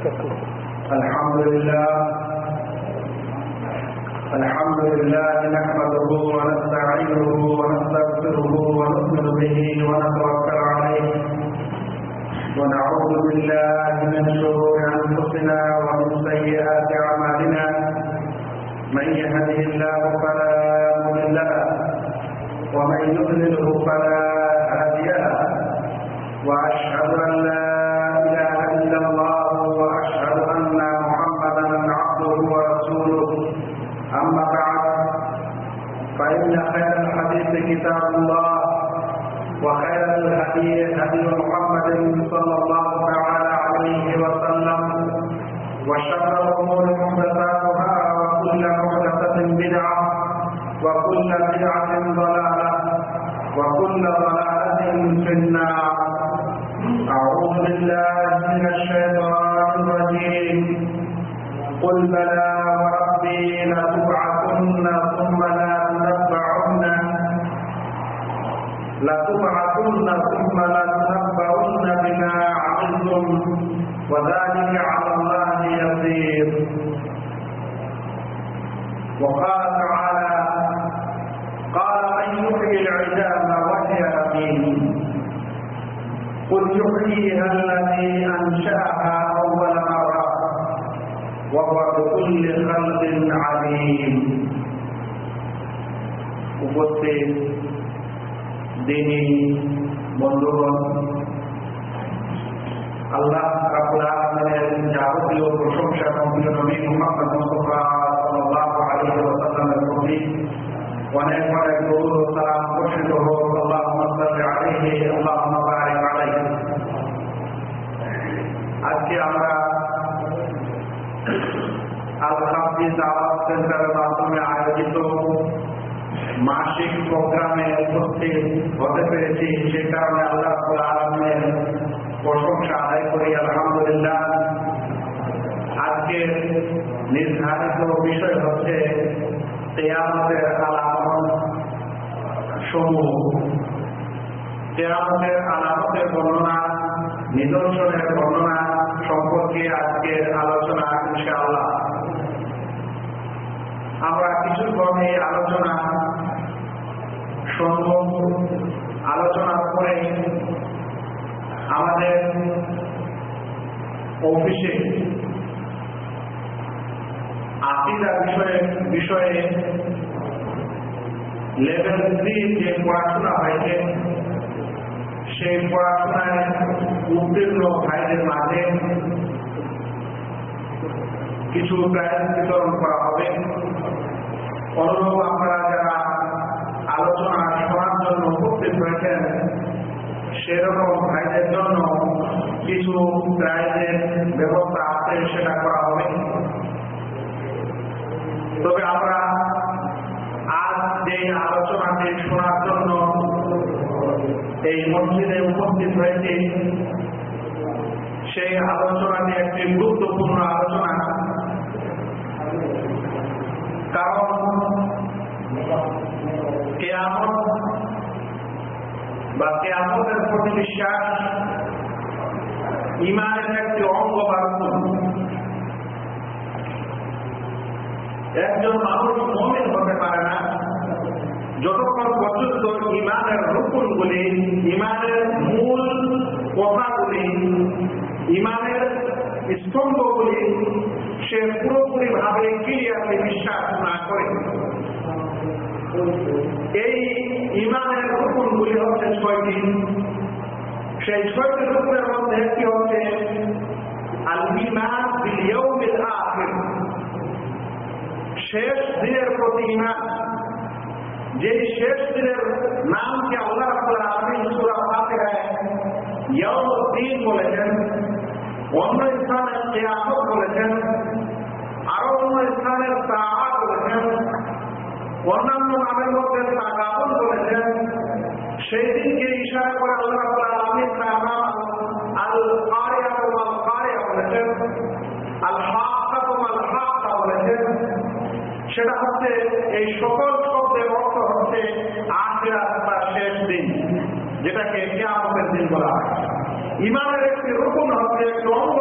الحمد لله الحمد لله نحمده ونستعينه ونستغفره ونؤمن به ونتوكل عليه. ونعوذ بالله من شرور أنفسنا ومن سيئات أعمالنا. من يهده الله فلا مضل له ومن يضلله فلا هادي له. وأشهد أن لا الحديث كتاب الله وخير الهدي هدي محمد صلى الله تعالى عليه وسلم وشر الأمور محدثاتها وكل محدثة بدعة وكل بدعة ضلالة وكل ضلالة في النار. أعوذ بالله من الشيطان الرجيم. قل بلى وربي لتبعثن ثم لا لتبعثن ثم لتنبؤن بما عملتم. وذلك على الله يسير. وقال تعالى قال من يحيي العزام وهي رميم قل يحييها الذي أنشأها أول مرة وهو بكل خلق عليم. وقلت দিনী বন্ধুগণ, আল্লাহ রাব্বুল যাবতীয় প্রশংসা প্রিয় নবী মুহাম্মদ অনেক অনেক দরুদ ও সালাম বর্ষিত হোক। আল্লাহুম্মা সাল্লি আলাইহি, আল্লাহুম্মা বারিক আলাইহি। আজকে আমরা আল খাফি দাওয়াত সেন্টারের মাধ্যমে আয়োজিত মাসিক প্রোগ্রামে উপস্থিত হতে পেরেছি। সে কারণে আল্লাহ আলমের প্রশংসা আদায় করি। আলহামদুলিল্লাহ। আজকের নির্ধারিত বিষয় হচ্ছে তেয়ামতের আলামত সমূহ। তেয়ামতের আলামতের বর্ণনা, নিদর্শনের বর্ণনা সম্পর্কে আজকের আলোচনা, ইনশাআল্লাহ। আমরা কিছুক্ষণ এই আলোচনা সম্ভব আলোচনার পরে আমাদের অফিসে আকিদা বিষয়ে বিষয়ে লেভেল থ্রি যে পড়াশোনা হয়েছে, সেই পড়াশোনায় উত্তীর্ণ ভাইদের মাঝে কিছু প্রায় বিতরণ করা হবে। অনুরূপ আপনারা যারা আলোচনা হয়েছেন সেরকম ভাইদের জন্য কিছু প্রাইজের ব্যবস্থা আছে, সেটা করা হবে। তবে আমরা আজ যে আলোচনাটি শোনার জন্য এই মসজিদে উপস্থিত হয়েছি, সেই আলোচনাটি একটি গুরুত্বপূর্ণ আলোচনা। কারণ কেয়ামত বা কেয়ামতের প্রতি বিশ্বাস ইমানের একটি অঙ্গ বা একজন মানুষ মমিন হতে পারে না, যতক্ষণ পর্যন্ত ইমানের রূপগুলি ইমানের মূল কথাগুলি ইমানের স্তম্ভগুলি সে পুরোপুরি ভাবে ক্লিয়ারলি বিশ্বাস না করে। এই ইমানের রূপগুলি হচ্ছে ছয়টি। সেই ছয়টি রূপের মধ্যে একটি হচ্ছে শেষ দিনের প্রতি ইমান যে শেষ দিনের নামকে আল্লাহ ফাতিহায় ইয়াউমুদ্দিন বলেছেন, অন্য স্থানে কিয়ামত বলেছেন, আরও অন্য স্থানের বলেছেন অন্যান্য নামের মধ্যে তাকাবুল বলেছেন সেই দিনকে ইশারা করে আল্লাহ সেটা হচ্ছে, এই সকল শব্দের অর্থ হচ্ছে আখিরাত বা শেষ দিন, যেটাকে কেয়ামতের দিন বলা হয়। ইমানের একটি রূপন হচ্ছে, একটি অঙ্গ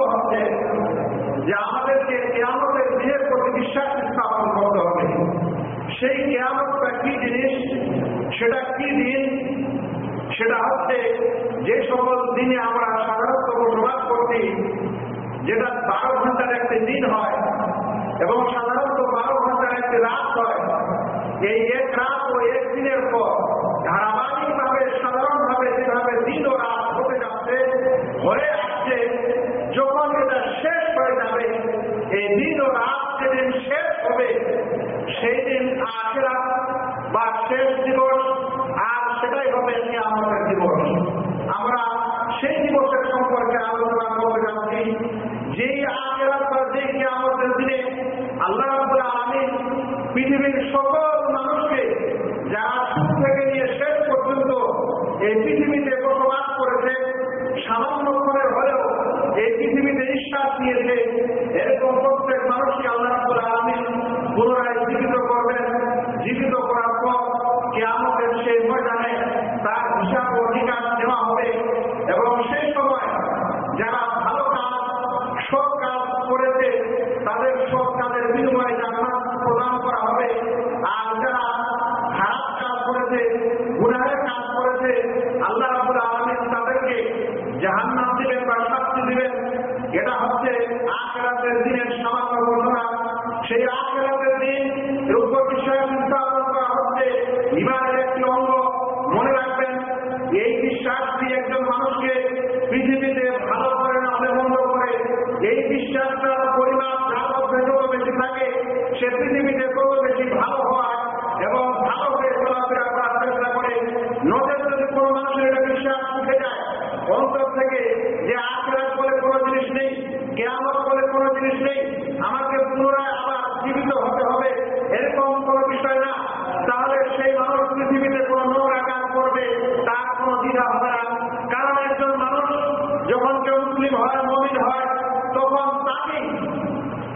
যে সকল দিনে আমরা সাধারণত বসবাস করছি, যেটা বারো ঘণ্টার একটি দিন হয় এবং সাধারণত বারো ঘণ্টার একটি রাত হয়, এই এক রাত ও এক দিনের পর ধারাবাহিকভাবে, সাধারণভাবে যেভাবে দিন ও রাত হতে যাচ্ছে হয়ে আসছে, যখন এটা শেষ হয়ে যাবে, এই দিন ও রাত যেদিন শেষ হবে, সেই দিন আখেরা বা শেষ দিন পৃথিবীতে নিঃশ্বাস নিয়েছে। এরকম প্রত্যেক মানুষকে আল্লাহ পুনরায়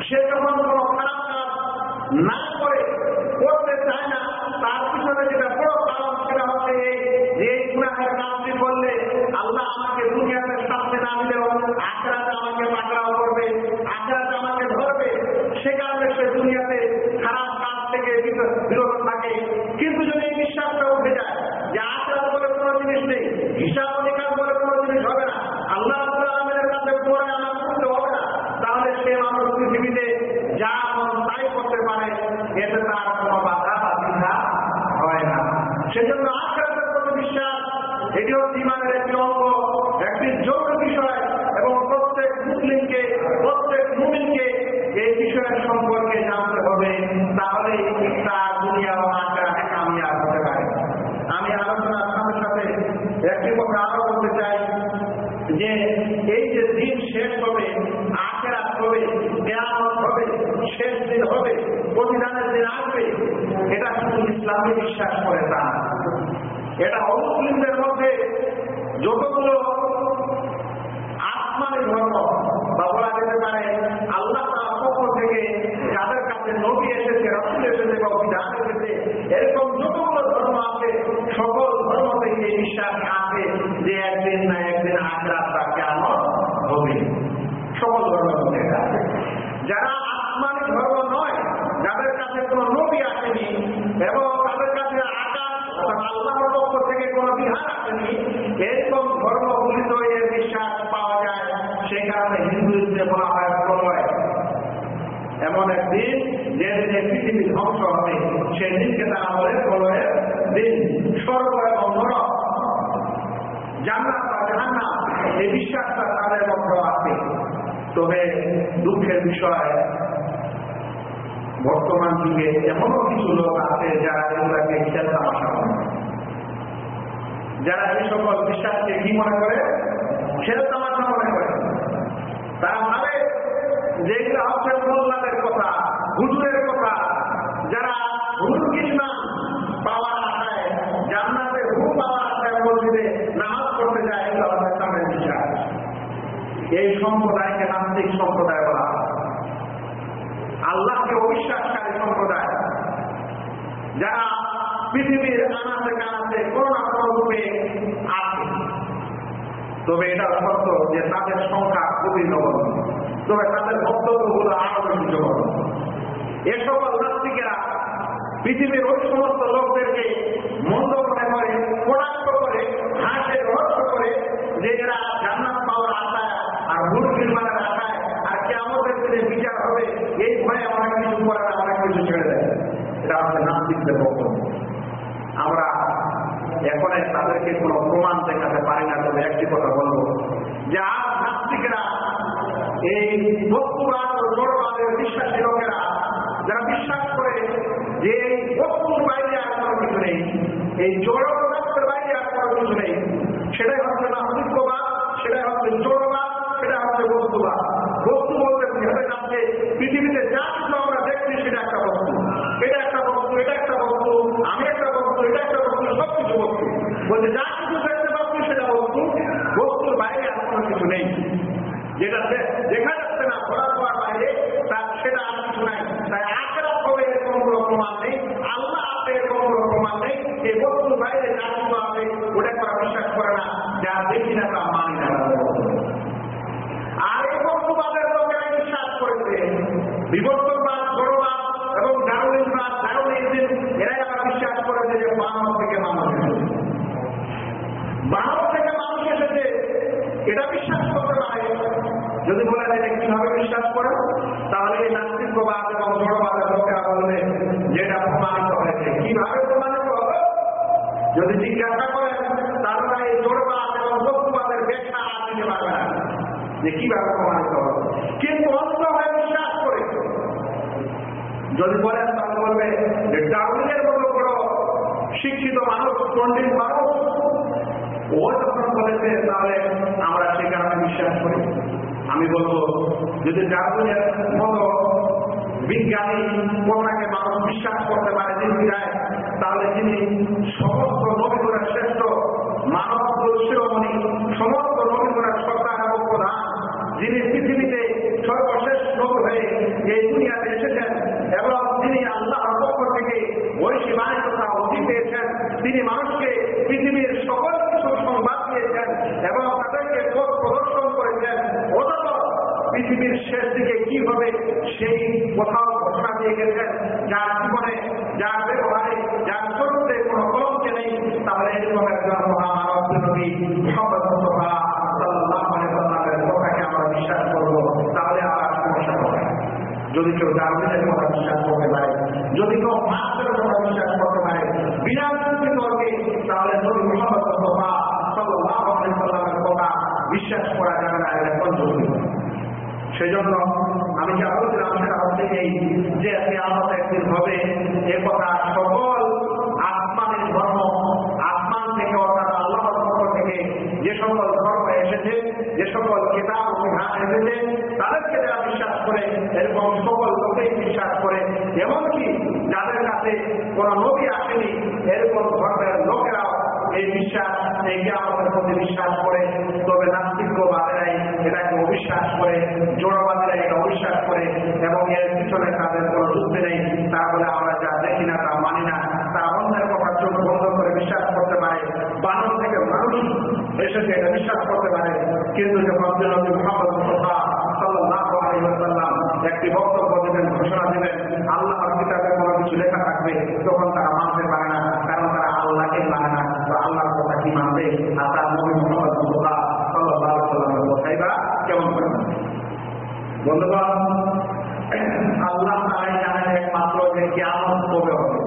Checa, vamos a buscar. সেজন্য আখরাতের প্রতি বিশ্বাস এটি হচ্ছে ইমানের একটি অঙ্গ, একটি যোগ্য বিষয়, এবং প্রত্যেক মুসলিমকে, প্রত্যেক মুমিনকে এই বিষয়ের সম্পর্কে জানতে হবে। তাহলে তার আমি বিশ্বাস করে না। এটা অমুসলিমদের মধ্যে যতগুলো যুগে এমনও কিছু লোক আছে যারা এগুলাকে খেয়াল তামাশা করে। যারা এই সকল বিশ্বাসকে কি মনে করে? খেয়াল তামাশা তবে এটা সত্য যে তাদের সংখ্যা খুবই নগণ্য। তবে তাদের বক্তব্যগুলো আরও বেশি জগণ্য এ সকল নাস্তিকেরা পৃথিবীর ওই সমস্ত লোক বিবর্তনবাদ জড়বাদ এবং ডারউইনবাদ ডারউইনিজম এরাই আবার বিশ্বাস করেছে যে মানব থেকে মানুষ মানব থেকে মানুষ এসেছে, এটা বিশ্বাস করতে পারে। যদি বলে যে কীভাবে বিশ্বাস করে, তাহলে এই নাস্তিকবাদ এবং জড়বাদের লোকেরা বলবে যেটা প্রমাণিত হয়েছে। কীভাবে প্রমাণিত হবে? যদি জিজ্ঞাসা করেন তাহলে এই জড়বাদ এবং বস্তুবাদের ব্যাখ্যা দিতে পারবে না। যে কীভাবে প্রমাণিত হবে কিন্তু অন্ত হয়ে বিশ্বাস করে যদি বলেন তাহলে বলবে, যে ডাউনের মতো বড় শিক্ষিত মানুষ, পণ্ডিত মানুষ, ও যখন বলেছে তাহলে আমরা সে কারণে বিশ্বাস করি। আমি বলব, যদি ডাউনের মতো বিজ্ঞানী কোনটাকে মানুষ বিশ্বাস করতে পারে নির্বিধায় তাহলে তিনি সমস্ত নবীগুণের শ্রেষ্ঠ মানব শিরোমণি, সমস্ত নবীগুণের সরকার এবং প্রধান, যিনি পৃথিবীতে সর্বশেষ নবী হয়ে এই দুনিয়াতে এসেছেন এবং তিনি আল্লাহর পক্ষ থেকে ঐশী কথা অধি পেয়েছেন। তিনি মানুষকে পৃথিবীর সকল কিছু সংবাদ দিয়েছেন এবং তাদেরকে পথ প্রদর্শন করেছেন। অথচ পৃথিবীর শেষ দিকে কি হবে সেই কোথাও ঘোষণা দিয়ে গেছেন। যার জীবনে, যার ব্যবহারে, যার চরিত্রে কোনো কলঙ্কে নেই, তাহলে এরকম একজন মহামানব আমরা বিশ্বাস করব, তাহলে যদি কেউ ডারউইনের কথা বিশ্বাস করতে পারে যদি কেউ মার্ক্সের কথা বিশ্বাস করতে পারে বিনা যুক্তি তর্কে তাহলে নবী মোহাম্মদ মুস্তফা সাল্লাল্লাহু আলাইহি ওয়াসাল্লামের কথা বিশ্বাস করা যাবে না এটা পঞ্চমী সেই জন্য আমি যা বলছিলাম সেটা হচ্ছে এই যে কেয়ামত একদিন হবে, এ কথা সকল আসমানের ধর্ম, আসমান থেকে অর্থাৎ আল্লাহর পক্ষ থেকে যে সকল ধর্ম এসেছে, যে সকল কিতাব ও বিধান এসেছে, তাদেরকে যারা বিশ্বাস করে, এরকম সকল লোকেই বিশ্বাস করে। এমনকি যাদের কাছে কোন নবী আসেনি, এরকম ধর্মের লোকেরাও এই বিশ্বাস, এই জ্ঞাপনের প্রতি বিশ্বাস করে। তবে নাস্তিকবাদেরাই এটাকে অবিশ্বাস করে জড়বাদেরা এটা অবিশ্বাস করে এবং এর পিছনে তাদের কোনো যুক্তি নেই, তাহলে আমরা যা দেখি না, তা মানি না তারা অন্যের কথা চোখ বন্ধ করে বিশ্বাস করতে পারে। বানর থেকে মানুষ এসেছে, এটা বিশ্বাস করতে পারে। কিন্তু যখন নবী একটি বক্তব্য দেবেন, ঘোষণা দেবেন, আল্লাহর কিতাবে কোনো কিছু লেখা থাকবে, তখন তারা মানতে পারে না, কারণ তারা আল্লাহকে মানে না তো আল্লাহর কথা কি মানবে, আর তার নবী মুহাম্মদ মুস্তাফা সাল্লাল্লাহু আলাইহি ওয়াসাল্লামের কথাই বা কেমন করে? বন্ধুগণ, আল্লাহ তারাই জানেন একমাত্র যে কেমন কবে হবে।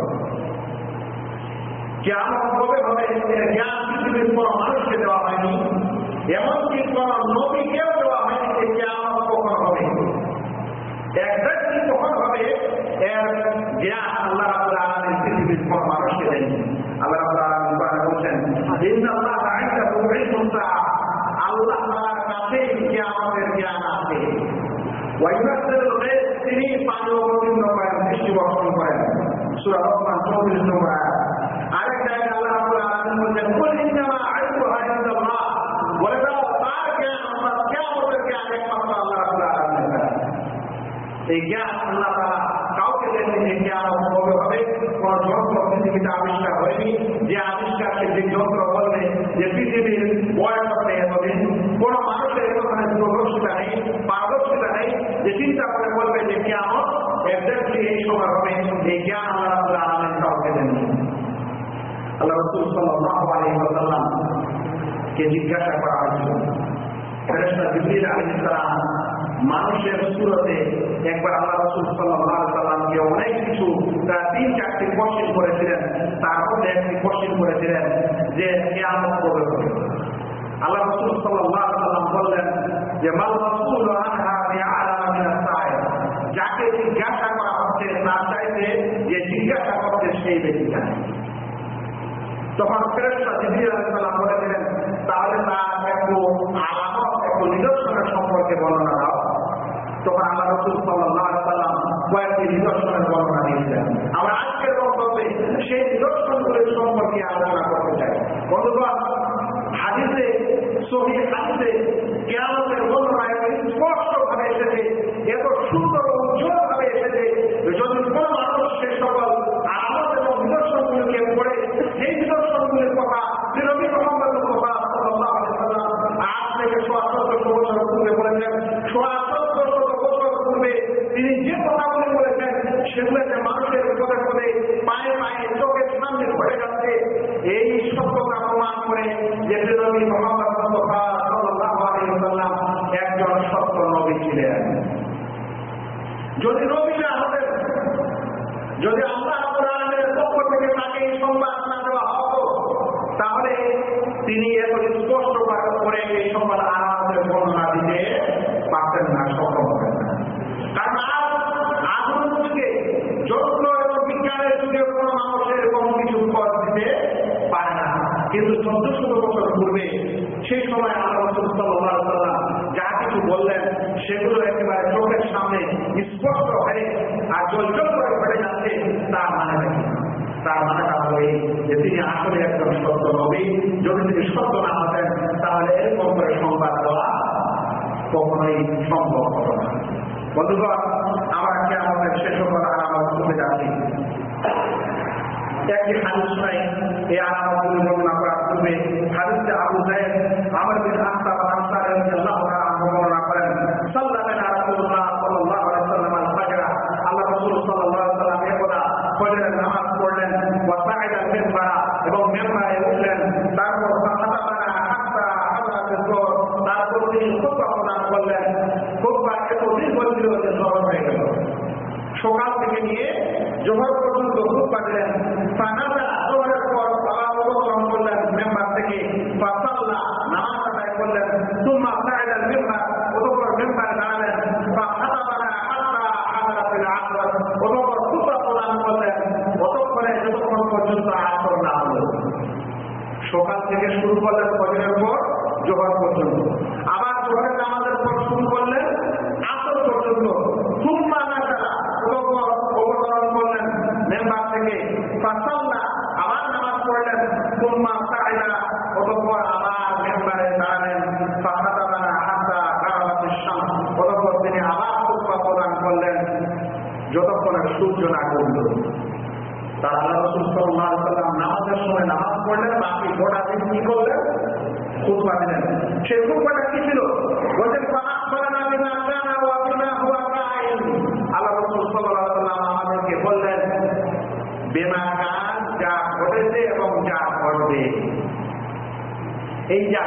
কেমন কবে হবে? জ্ঞান পৃথিবীর কোন মানুষকে দেওয়া হয়নি। এমনকি কোন নবীকেও দেওয়া হয়নি যে কেমন কখন হবে। একজাক্টলি কখন হবে এর জ্ঞান আল্লাহ আলমী পৃথিবীর কোন মানুষকে দেয়নি আল্লাহ রাবুল আলমী কোরআনে বলছেন ইন্নাল্লাহ ইনদাহু ইলমুস সাআহ আল্লাহ তাআলার কাছে কিয়ামতের জ্ঞান আছে ওয়াইনাসের গায়ব তিনি পানি অবতীর্ণ করেন বৃষ্টি বর্ষণ করেন সূরা রহমান 34 নম্বর আয়াত আরেক জায়গায় আল্লাহ রাব্বুল আলামিন বলেন কুল ইন্নামা ইলমুহা ইনদাল্লাহ বলে দাও তার জ্ঞান অর্থাৎ কিয়ামতের জ্ঞান একমাত্র আল্লাহ রাব্বুল আলামিনের কাছে এই জ্ঞান আল্লাহ তাআলা কাউকে দেননি যে জ্ঞান কবে হবে কোন যন্ত্র পৃথিবীতে আবিষ্কার হয়নি যে আবিষ্কারকে যে যন্ত্র বলবে যে পৃথিবীর বয়স হবে এতদিন কোন মানুষের এখানে দূরদর্শিতা নেই পারদর্শিতা নেই যে চিন্তা করে বলবে যে কেমন একজাক্টলি এই সময় হবে এই জ্ঞান আল্লাহ রাবুল আলমের কাউকে দেননি আল্লাহ রসুল সাল্লাহ আলী সাল্লাম কে জিজ্ঞাসা করা হয়েছিল। ফেরেস্তা জিবরিল আলাইহিস সালাম মানুষের সুরতে একবার আল্লাহ রসুল সাল্লাহ সাল্লামকে অনেক কিছু তার তিন চারটি কোশ্চিন করেছিলেন তার মধ্যে একটি কোশ্চিন করেছিলেন যে কেমন কবে হবে। আল্লাহ রসুল সাল্লাহ সাল্লাম বললেন যে, মাল রসুল যাকে জিজ্ঞাসা করা হচ্ছে, তার চাইতে যে জিজ্ঞাসা করছে, সেই ব্যক্তি জানে। তখন ফেরেস্তা জিবরিল আলাইহিস সালাম বলেছিলেন তাহলে নিদর্শনের সম্পর্কে বর্ণনা দাও। তখন রসুল সাল্লাম কয়েকটি নিদর্শনের বর্ণনা আমরা আজকের বক্তব্যে সেই নিদর্শনগুলির সম্পর্কে আলোচনা করতে চাই। বন্ধুগণ, হাদিসে, সহি হাদিসে কেয়ামতের বর্ণনা এত স্পষ্ট ভাবে এসেছে। এত সুন্দর উজ্জ্বল ভাবে এসেছে যদি কোনো মানুষ সে সকল আলামত এবং নিদর্শনগুলোকে পড়ে সেই নিদর্শনগুলির কথা নবী মোহাম্মদ মুস্তফা সাল্লাল্লাহু আলাইহি সাল্লাম আজ থেকে সোয়া চোদ্দশো বছর পূর্বে বলেছেন সোয়া চোদ্দশো বছর পূর্বে তিনি যে কথাগুলি বলেছেন সেগুলোতে মানুষের পদে পদে পায়ে পায়ে চোখের সামনে ঘটে যাচ্ছে এই সত্যতা প্রমাণ করে যে নবী মোহাম্মদ মুস্তফা সাল্লাল্লাহু আলাইহি সাল্লাম একজন সত্য নবী ছিলেন যদি নবী না হতেন যদি আল্লাহ কোরআনের পক্ষ থেকে তাকে এই সংবাদ না দেওয়া হতো তাহলে তিনি এত স্পষ্ট করে এই সংবাদ আরামের বর্ণনা দিতে পারতেন না সক্ষম হতেন না কারণ আজ আধুনিক যুগে যত্ন এবং বিজ্ঞানের যুগে কোনো মানুষের কোনো কিছু পথ দিতে পারে কিন্তু চোদ্দশো বছর পূর্বে সেই সময় আল্লাহ সাল্লাহ যা কিছু বললেন, সেগুলো একেবারে চোখের সামনে স্পষ্ট হয়ে আর জল করে ঘটে যাচ্ছে, তার মানে নাকি তার মানেটা হলো এই যে তিনি আসলে একজন সত্য নবী। যদি তিনি সত্য না হতেন, তাহলে এরকম করে সংবাদ দেওয়া কখনোই সম্ভব হতো না। বন্ধুগণ, আমরা কি আমাদের শেষ সকল আমার চলে যাচ্ছি একটি হাদিস নাই, এই আরামতগুলি পূর্বে হাদিসে আবু জাহেদ আমর বিন আখতাব আনসারী রাদিয়াল্লাহু তাআলা আনহু বর্ণনা করেন রাসূলুল্লাহ সাল্লাল্লাহু আলাইহি ওয়াসাল্লাম আল্লাহ রাসূল সাল্লাল্লাহু আলাইহি ওয়াসাল্লাম একদা ফজরের নামাজ পড়লেন, ওয়া সাইদা এবং মিম্বারে উঠলেন। তারপর ফাতাবানা হাত্তা হাযরাতুল জোহর তারপর তিনি খুতবা প্রদান করলেন। খুতবা এত দীর্ঘ ছিল যে হয়ে গেল। সকাল থেকে নিয়ে জোহর পর্যন্ত খুতবা দিলেন ফানাজা জোহরের পর সালাত অবতরণ করলেন মেম্বার থেকে ফাসাল্লা নামাজ আদায় করলেন সুম্মা সাইদাল মিম্বার অতঃপর মেম্বার দাঁড়ালেন ফাতাবানা হাত্তা হাযরাতুল আসর অতঃপর খুতবা প্রদান করলেন অতঃপরে যতক্ষণ পর্যন্ত আসর না হলো সকাল থেকে শুরু করলেন ফজরের পর জোহর পর্যন্ত। আবার জোহরের নামাজের পর শুরু করলেন আসর পর্যন্ত। অতঃপর অবতরণ করলেন মেম্বার থেকে। আবার নামাজ পড়লেন। অতঃপর আবার মেম্বারে দাঁড়ালেন। তিনি আবার প্রদান করলেন। যতক্ষণে সূর্য না করল তার আল্লাহ রসুল সাল্লাহ নামাজের সময় নামাজ পড়লেন বাকি গোটা দিন কি করলেন খুতবা দিলেন। সেই খুতবাটা কি ছিল? বলছেন এই যা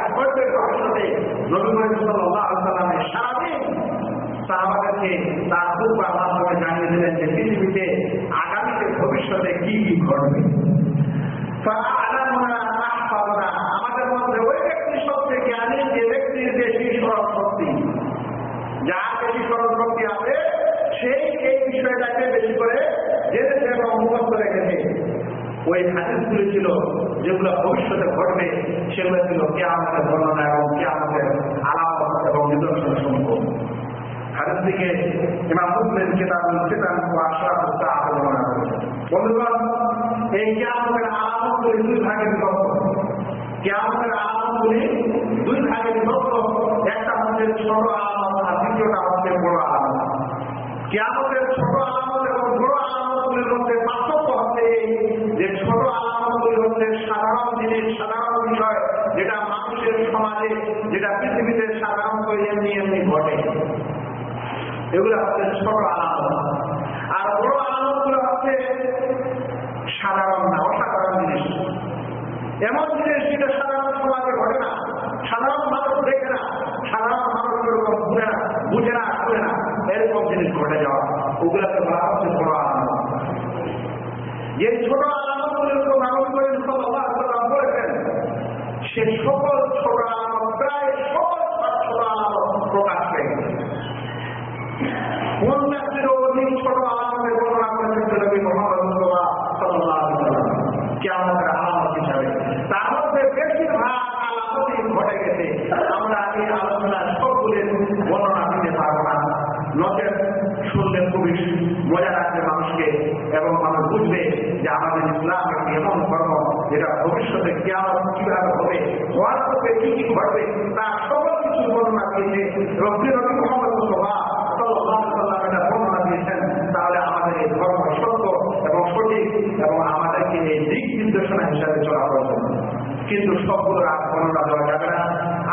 সারাদিন তার জানিয়ে দিলেন যে পৃথিবীতে আগামীতে ভবিষ্যতে কি কি ঘটবে ফাআলামুনা আহফাবনা আমাদের মধ্যে ওই ব্যক্তি সবচেয়ে জ্ঞানী যে ব্যক্তির বেশি স্মরণ শক্তি যার বেশি স্মরণ শক্তি আছে সেই এই বিষয়টাকে বেশি করে জেনেছে এবং মুখস্থ রেখেছে ওই হাদিসগুলি ছিল যেগুলো ভবিষ্যতে ঘটবে, সেগুলো ছিল কে আমাদের বর্ণনা এবং কে আমাদের আলাপ এবং নিদর্শন সমূহ। হাদিস থেকে ইমাম মুসলিম কিতাবুল ফিতান ওয়া আশরাফুস সাআহ বর্ণনা করেছেন। বন্ধুগণ, এই কিয়ামতের আলামতগুলি দুই ভাগে বিভক্ত। কিয়ামতের আলামতগুলি দুই ভাগে বিভক্ত। একটা হচ্ছে ছোট আলামত আর দ্বিতীয়টা হচ্ছে বড় আলামত। কিয়ামতের ছোট আলামত এবং বড় আলামতগুলির মধ্যে পার্থক্য হচ্ছে জিনিস সাধারণ বিষয় যেটা মানুষের সমাজে, যেটা পৃথিবীতে এমনি ঘটে। এগুলো হচ্ছে ছোট আর বড় হচ্ছে সাধারণ না, অসাধারণ জিনিস। এমন জিনিস যেটা সাধারণ সমাজে ঘটে না। সাধারণ মানুষ দেখে না, সাধারণ মানুষ এরকম না, বুঝে না, শুনে না, এরকম জিনিস ঘটে যাওয়া। ওগুলোকে হচ্ছে ছোট আলামত। যে ছোট উপর মানুষ করেন সাল্লাম বলেছেন সে সকল ছোট আলামত প্রায় সকল ছোট আলামত প্রকাশ পেয়ে পঞ্চাশের অধিক ছোট আলামতের বর্ণনা করেছেন নবী মোহাম্মদ মুস্তফা সাল্লাল্লাহু আলাইহি ওয়াসাল্লাম কিয়ামতের আলামত হিসাবে তার মধ্যে বেশিরভাগ আলামতই ঘটে গেছে আমরা এই আলোচনার সবগুলির বর্ণনা দিতে পারব না নচেত শুনলে খুবই মজা লাগবে মানুষকে এবং মানুষ বুঝবে যে আমাদের ইসলাম একটি এমন ধর্ম যেটা ভবিষ্যতে কেমন কীভাবে হবে হওয়ার পক্ষে কি কি ঘটবে তার সকল কিছু বর্ণনা দিয়েছে রব্বি রবি মোহাম্মদ মুস্তফা সাল্লাল্লাহু আলাইহি ওয়াসাল্লাম এটা বর্ণনা দিয়েছেন তাহলে আমাদের এই ধর্ম সত্য এবং সঠিক এবং আমাদেরকে এই দিক নির্দেশনা হিসাবে চলা প্রয়োজন কিন্তু সবগুলোর আর বর্ণনা দেওয়া যাবে না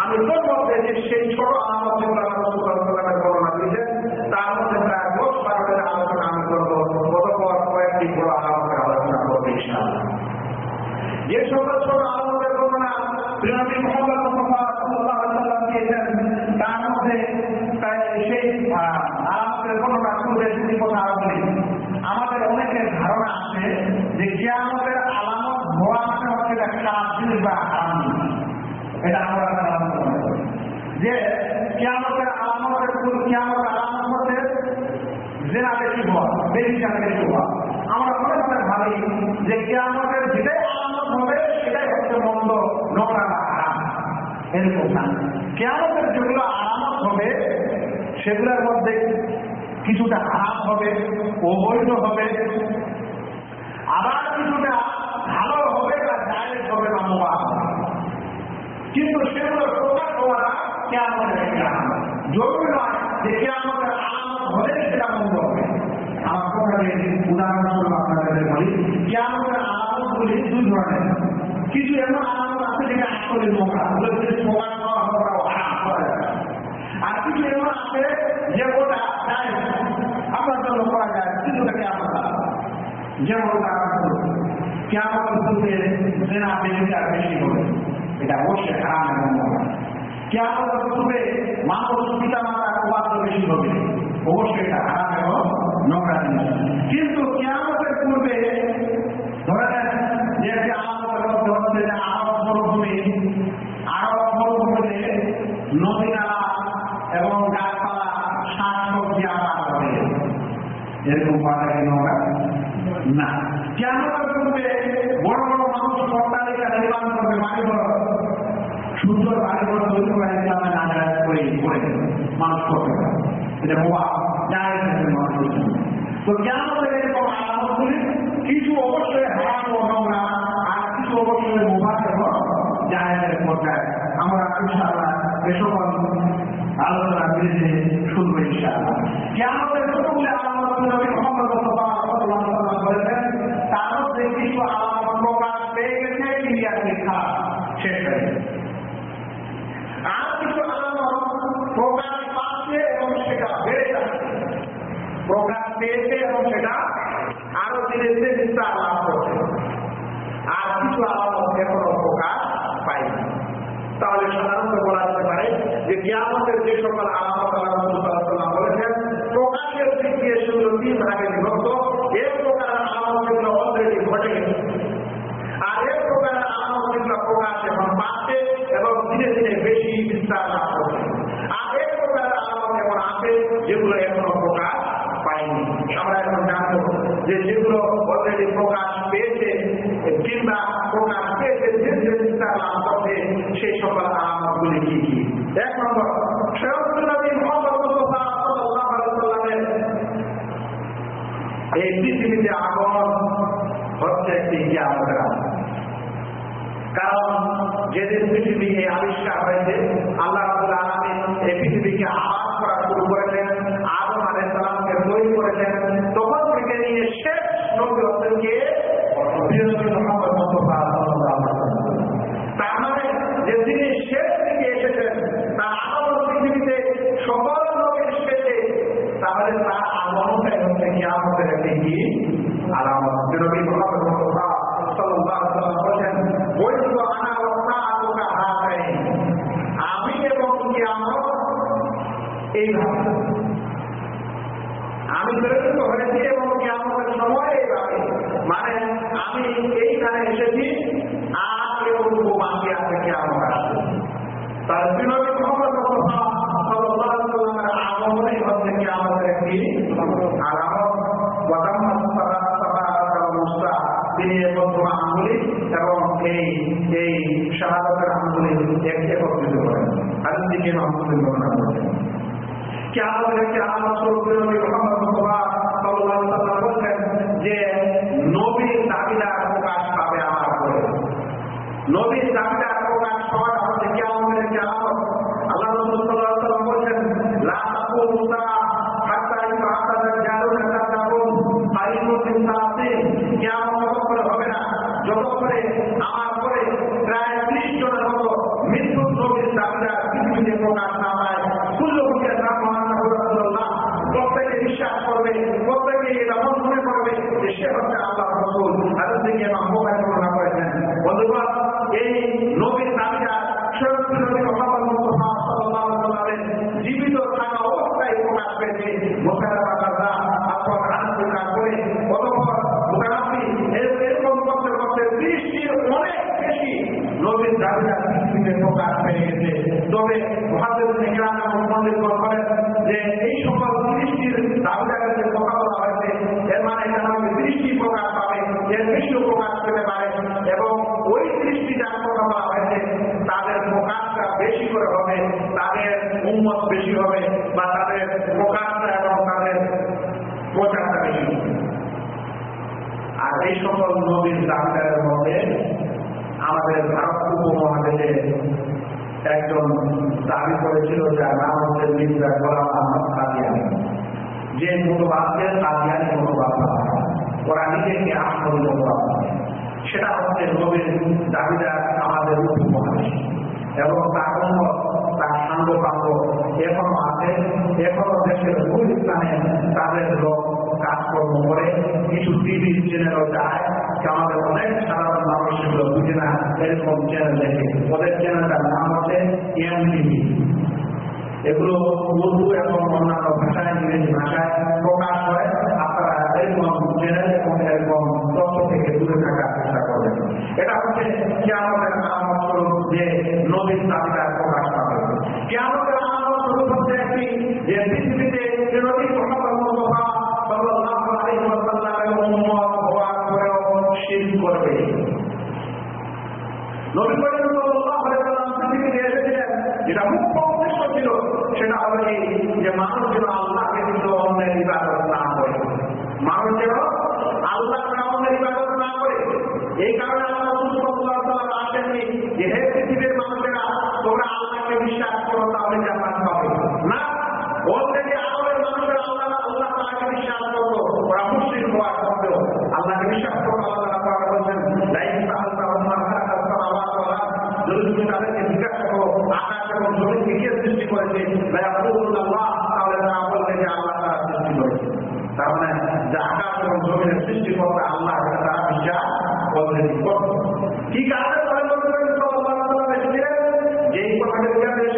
আমি তোর মধ্যে যে সেই ছোট আলামত যেগুলো আমার সাল্লামের বর্ণনা দিয়েছেন তার মধ্যে প্রায় দশ বারোটা আলোচনা আমি করব অতপর কয়েকটি বড় আলামতের আলোচনা করব ইনশাআল্লাহ যে সকল ছোট আলামতের বর্ণনা প্রিয়নবী মোহাম্মদ মুস্তফা সাল্লাল্লাহু আলাইহি ওয়াসাল্লাম দিয়েছেন, তার মধ্যে সেই আলামতের বর্ণনা শুনলে যদি কথা আরও বলি, আমাদের অনেকের ধারণা আছে যে কিয়ামতের আলামত হওয়া মানে হচ্ছে এটা খারাপ জিনিস বা হারাম। এটা আমরা। যে কিয়ামতের আলামতের কিয়ামতের আলামত হচ্ছে জেনা বেশি হওয়া, বেশি জানা বেশি হওয়া। আমরা মনে মনে ভাবি যে কিয়ামতের যেটাই আলামত হবে সেটাই হচ্ছে মন্দ নোংরা বা হারাম এরকম না। কেয়ামতের যেগুলো আলামত হবে, সেগুলোর মধ্যে কিছুটা হারাম হবে, অবৈধ হবে। আবার কিছুটা ভালো হবে বা জায়েজ হবে বা মোবা কিন্তু সেগুলো প্রকাশ হওয়াটা কেয়ামতের একটি জরুরি নয় যে কেয়ামতের আলামত হলে সেটা মন্দ হবে। কথাকে উদাহরণস্বরূপ আপনাদের বলি, কেয়ামতের আলামতগুলি দুই ধরনের। কিছু এমন আলামত আছে যেটা আসলে নোংরা ওগুলো যদি প্রকাশ করা হয় ওটা হারাম করা যাবে না। আর কিছু এমন আছে? যে ওটা যায় আপনার জন্য করা যায়, কিন্তু কেমন পূর্বে নদী এবং গাছপালা শাক সবজি না। পূর্বে বড় বড় মানুষ অট্টালিকা নির্মাণ সুন্দর বাড়ি ঘর তৈরি করে করে মানুষ করতে এটা মানুষের জন্য তো কেয়ামতের এরকম আলামতগুলি কিছু অবশ্যই হারাম ও নোংরা আর কিছু অবশ্যই মোবাইল এবং জাহেদের পর্যায়ে আমরা ইনশাআল্লাহ এ সকল আলোচনা বিরুদ্ধে শুনব ইনশাআল্লাহ কেয়ামতের যতগুলি আলামত নবী মুহাম্মদ মুস্তাফা সাল্লাল্লাহু আলাইহি ওয়াসাল্লাম বলেছেন তার মধ্যে কিছু আলামত প্রকাশ পেয়ে গেছে ক্লিয়ার লেখা শেষ হয়ে গেছে আর কিছু আলামত প্রকাশ পাচ্ছে এবং সেটা বেড়ে যাচ্ছে প্রকাশ পেয়েছে এবং সেটা আরও ধীরে ধীরে বিস্তার লাভ করছে আর কিছু আলামত এখনও প্রকাশ পায়নি তাহলে সাধারণত বলা যেতে পারে যে কিয়ামতের যে সকল আলামত আল্লাহ রাসূলুল্লাহ বলেছেন প্রকাশের দিক দিয়ে সেগুলো তিন ভাগে বিভক্ত এক প্রকার আলামত যেগুলো অলরেডি ঘটে গেছে আর এক প্রকার আলামত যেগুলো প্রকাশ এখন পাচ্ছে এবং ধীরে ধীরে বেশি বিস্তার লাভ করছে আর এক প্রকার আলামত এমন আছে যেগুলো এখনও প্রকাশ পায়নি আমরা এখন জানব যে যেগুলো অলরেডি প্রকাশ পেয়েছে পেয়েছে ধীরে ধীরে লাভ করছে সেই সকল আলামতগুলি কি কি এক নম্বর এই পৃথিবীতে আগমন হচ্ছে একটি জ্ঞাপকের কারণ যেদিন পৃথিবী আবিষ্কার হয়েছে আল্লাহ এই পৃথিবীকে algo বেশি হবে বা তাদের প্রকাশটা এবং তাদের প্রচারটা বেশি হবে। আর এই সকল নবীর ডাক্তারের মধ্যে আমাদের ভারত উপমহাদেশে একজন দাবি করেছিল যার নাম হচ্ছে মির্জা গোলাম আহমদ কাদিয়ানি। যে মূলবাদদের কাদিয়ানি মূলবাদ ওরা নিজেকে আসল করা সেটা হচ্ছে নবীর দাবিদার আমাদের উপমহাদেশ। এবং তার আনন্দ পাব। এখনও আছে, এখনও দেশের মূল স্থানে তাদের লোক কাজকর্ম করে। কিছু টিভি চ্যানেলও যায় আমাদের অনেক সাধারণ মানুষ সেগুলো বুঝে না। এরকম চ্যানেল দেখে। ওদের চ্যানেলটার নাম আছে এম টিভি এগুলো উর্দু এবং অন্যান্য ভাষায়, ইংরেজি ভাষায় প্রকাশ হয়। আপনারা এরকম চ্যানেল এবং এরকম তথ্য থেকে দূরে থাকার চেষ্টা করবেন। এটা হচ্ছে যে আমাদের আমার যে নবীন তালিকার যেটা মুখ্য উদ্দেশ্য ছিল সেটা হলো যে মানুষ যেন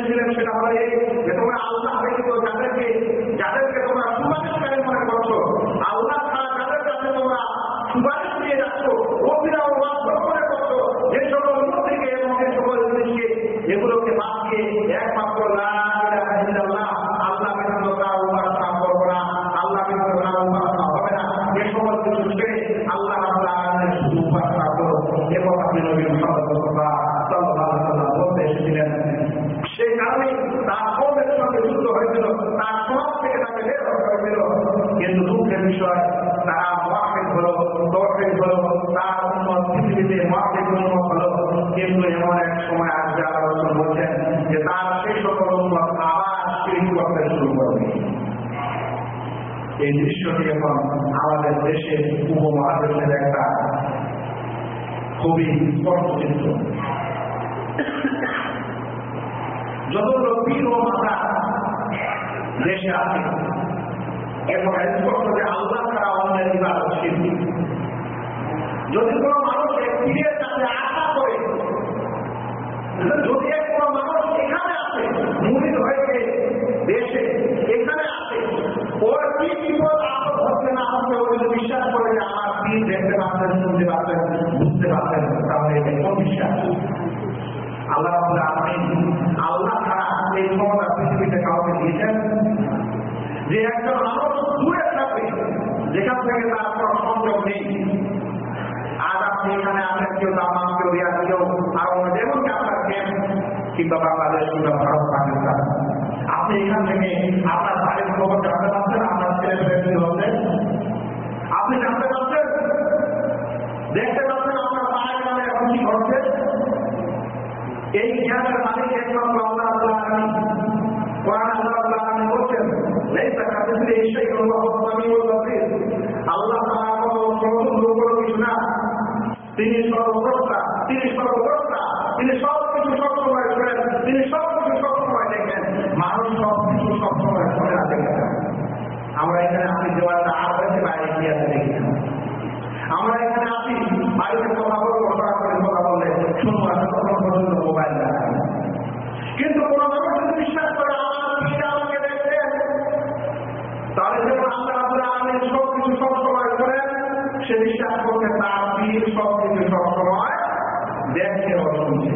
বলেছিলেন সেটা হবে যে তোমরা আলোচনা হয়েছিল যাদেরকে যাদেরকে তোমরা পৃথিবীতে মাকে জন্ম হলো, কিন্তু এমন এক সময় আজকে আলোচনা বলছেন যে তার সেই সকল আবার শিরিক করতে শুরু করবে এই দৃশ্যটি এখন আমাদের দেশে উপমহাদেশের একটা খুবই স্পষ্ট চিত্র। যত রবীর ও মাতা দেশে আছে এবং স্পষ্ট যে আল্লাহ তারা অন্যের বিবাহ যদি কোনো ফিরে তাকে আশা করে। যদি কোনো মানুষ এখানে আসে মুড়িদ হয়েছে দেশে, এখানে আসে, ওর কি বিপদ আপদ হচ্ছে না হচ্ছে ও যদি বিশ্বাস করে যে আমার পীর দেখতে পাচ্ছেন, শুনতে পাচ্ছেন, বুঝতে পাচ্ছেন, তাহলে এটা বিশ্বাস আল্লাহ আলামিন আল্লাহ ছাড়া এই ক্ষমতা পৃথিবীতে কাউকে দিয়েছেন যে একজন মানুষ দূরে থাকবে, যেখান থেকে তার কোনো সংযোগ নেই। আপনি এখানে আসেন কেউ তামাম কেউ রিয়াদ, কেউ আরও যেমন আপনার কেন কিংবা বাংলাদেশ কিংবা ভারত, পাকিস্তান। আপনি এখান থেকে আপনার বাড়ির খবর জানতে পারছেন, আপনার ছেলে কি হচ্ছে আপনি জানতে পারছেন? দেখতে পাচ্ছেন আপনার পায়ের নামে এখন কি ঘটছে এই জ্ঞানের মালিক একমাত্র আল্লাহ আল্লাহ আলমী কোরআন আল্লাহ আল্লাহ আলমী বলছেন লেখা কাছে এই সেই আল্লাহ তাআলা কোনো কোনো কিছু না তিনি সর্বদ্রষ্টা তিনি সর্বদ্রষ্টা তিনি সব কিছু সবসময় করেন, তিনি সব কিছু সবসময় দেখেন মানুষ সব কিছু সবসময় করে না দেখে। আমরা এখানে আপনি দেওয়ালটা আর হয়েছে বাইরে গিয়ে আছে দেখি। আমরা এখানে আসি, বাড়িতে কথা বলব সরাসরি কথা বললে শুনব তখন পর্যন্ত মোবাইল দেখা কিন্তু কোন মানুষ যদি বিশ্বাস করে আমার পীর আমাকে দেখছেন তাহলে যেমন আল্লাহ রাব্বুল আলামিন সব কিছু সব সময় করেন, সে বিশ্বাস করতে তার পীর সব কিছু সব সময় দেখছে ও শুনছে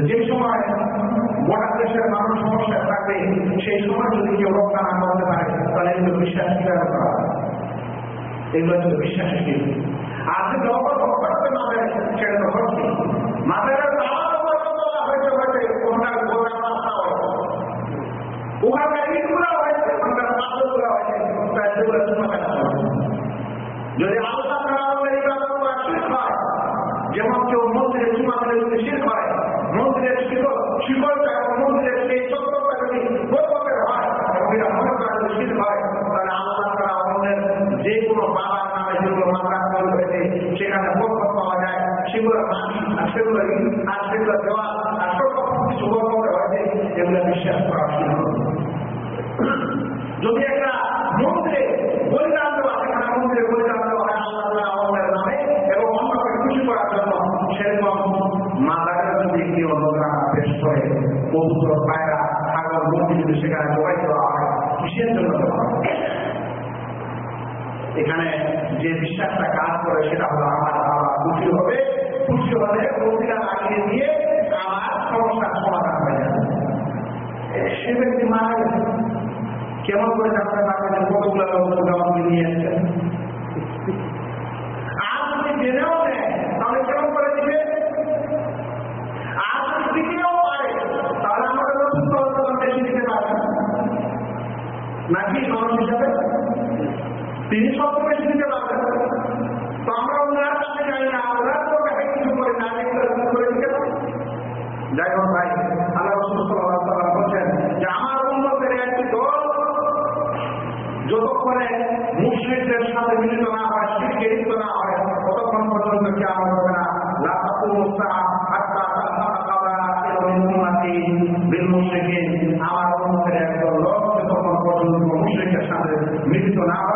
যে সময় গোটা দেশের মানুষ সমস্যা থাকবে, সেই সময় যদি কেউ রক্ষা না করতে পারে, তাহলে এগুলো বিশ্বাস কীভাবে করা হবে? এগুলো বিশ্বাসের কিন্তু আর যদি অপর করতে না পারে সেটা তো হচ্ছে যদি করা শিরক যেমন কেউ মন্দিরে যদি শিরক হয় যে কোনো যেগুলো সেখানে পাওয়া যায়। আর সেগুলো আর সেগুলো দেওয়া এগুলো বিশ্বাস করা যদি একটা মন্দিরে বলিদান দেওয়া সেখানে মন্দিরে বলিদান দেওয়া হয় আল্লাহ তাআলা আমাদের নামে এবং অন্যকে খুশি করার জন্য সেরকম মাদারে যদি কেউ নোংরা পেশ করে পবিত্র পায়রা ছাগল মূর্তি যদি সেখানে জবাই দেওয়া হয় কিসের জন্য দেওয়া হয় এখানে যে বিশ্বাসটা কাজ করে সেটা হলো আমার বাবা খুশি হবে। খুশি হলে মন্দিরা লাগিয়ে দিয়ে আমার সমস্যার সমাধান হয়ে যাবে। সে ব্যক্তি মারা গেছে। কেমন করে জানতে পারবে যে কতগুলো লোক আমাকে নিয়ে এসছেন আর যদি নাকি মানুষ হিসাবে? তিনি সব বেশি দিতে পারবেন তো আমরা ওনার কাছে যাই না, আমরা তো তাকে কিছু করে না করে দিতে পারি। ভাই মিলিত না মুশরিকের সাথে মিলিত না হয়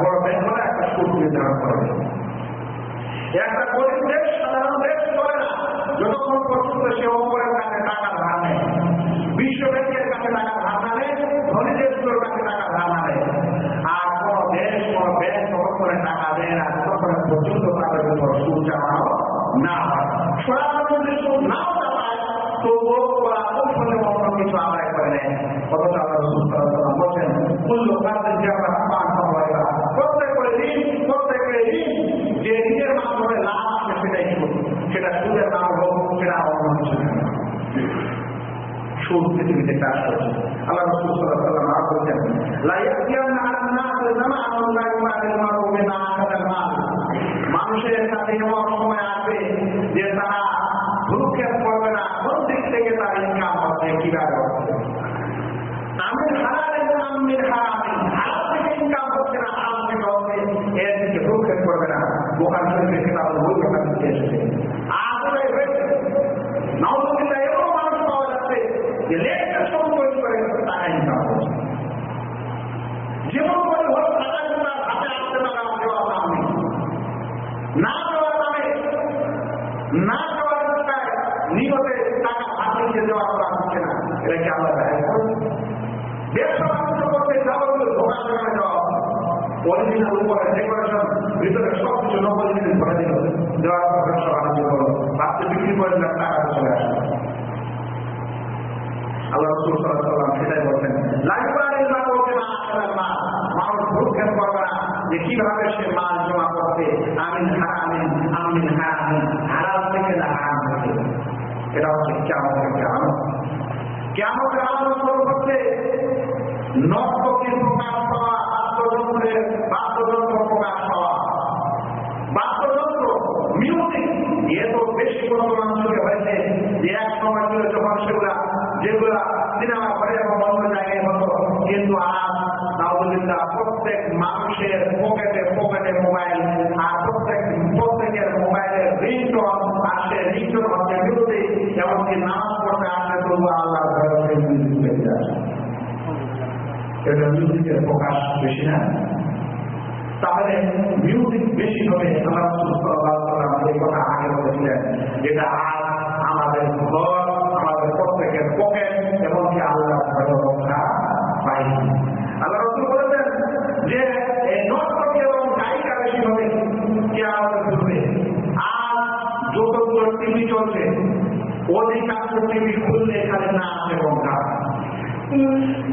বড় ব্যাংক হলে একটা সুদ নির্ধারণ করবে একটা গরিব দেশ সাধারণ দেশ চলে না। যতক্ষণ পর্যন্ত সে অপরের কাছে টাকা ধার নেয় বিশ্ব ব্যাংকের কাছে টাকা ধার না নেয় ধনী দেশগুলোর কাছে টাকা ধার না নেয় আর কোন দেশ, কোন ব্যাংক ততক্ষণে টাকা দেয় না, ততক্ষণে পর্যন্ত তাদের উপর সুদ চালানো না হয়। সরাসরি সুদ নাও চালায় তবুও ওরা কৌশলে অন্য কিছু আদায় করে নেয়। অথচ আল্লাহ বলছেন, কুল্লু কাজের যে আমরা মাল। মানুষের কাছে এমন সময় আসবে না কোন দিক হারাম থেকে ইনকাম হচ্ছে না হারাম থেকে হচ্ছে এর দিকে ভ্রুক্ষেপ করবে না বোকার শরীরে কিতাব বই ওখান থেকে এসেছে আসলে হয়েছে নওয়াজুবিল্লাহ এমন মানুষ পাওয়া যাচ্ছে যে লেখটা সব তৈরি করে টাকা ইনকাম করছে যেমন করে হোক টাকা কিন্তু তার হাতে আসতে টাকা দেওয়ার নাম নেই না দেওয়ার নামে না দেওয়ার চিন্তায় নিয়তে টাকা হাতে নিয়ে দেওয়া করা হচ্ছে না এটা কি আল্লাহ দেখা ব্যবসা বাণিজ্য করতে যাবতীয় ধোকা সেখানে দেওয়া অরিজিনাল উপরে ডেকোরেশন ভিতরে সব কিছু নব্বই জিনিস ভরে দিল দেওয়ার পর ব্যবসা বাণিজ্য করল ভাবতে বিক্রি করে দিলাম টাকা চলে আসলো আল্লাহ রসুল সাল্লাম সেটাই বলছেন লাইব্রেরির মা করবে না আসলে মা মানুষ ভূক্ষেপ করবে না যে কীভাবে সে মাল জমা করছে আমিন হারামিন আমিন হারামিন হারাম থেকে না হারাম থেকে এটা হচ্ছে কেমন কেমন কেমন কেমন শুরু নর্তকীর প্রকাশ পাওয়া, বাদ্যযন্ত্রের বাদ্যযন্ত্র প্রকাশ পাওয়া। বাদ্যযন্ত্র মিউজিক এত বেশি বর্তমান হয়েছে যে এক সময় ছিল যখন সেগুলা, যেগুলা সিনেমা ঘরে এবং অন্য জায়গায় হতো, কিন্তু আজ নাউজুবিল্লাহ প্রত্যেক মানুষের পকেটে পকেটে মোবাইল, আর প্রত্যেক প্রত্যেকের মোবাইলের রিংটোন, আসে রিংটোন হচ্ছে মিউজিক এমনকি নামাজ পড়তে আসে তবু আল্লাহ এটা মিউজিকের প্রকাশ বেশি না? তাহলে মিউজিক বেশি হবে সাল্লাল্লাহু আলাইহি কথা আগে বলেছিলেন, যেটা আজ আমাদের ঘর, আমাদের প্রত্যেকের পকেট এমনকি আল্লাহ ভয় রক্ষা পাই আল্লাহ রাসূল বলেছেন যে এই নর্তকী এবং গায়িকা বেশি হবে কে আমাদের পূর্বে আর যতগুলো টিভি চলছে অধিকাংশ টিভি খুললে এখানে নাচ এবং গান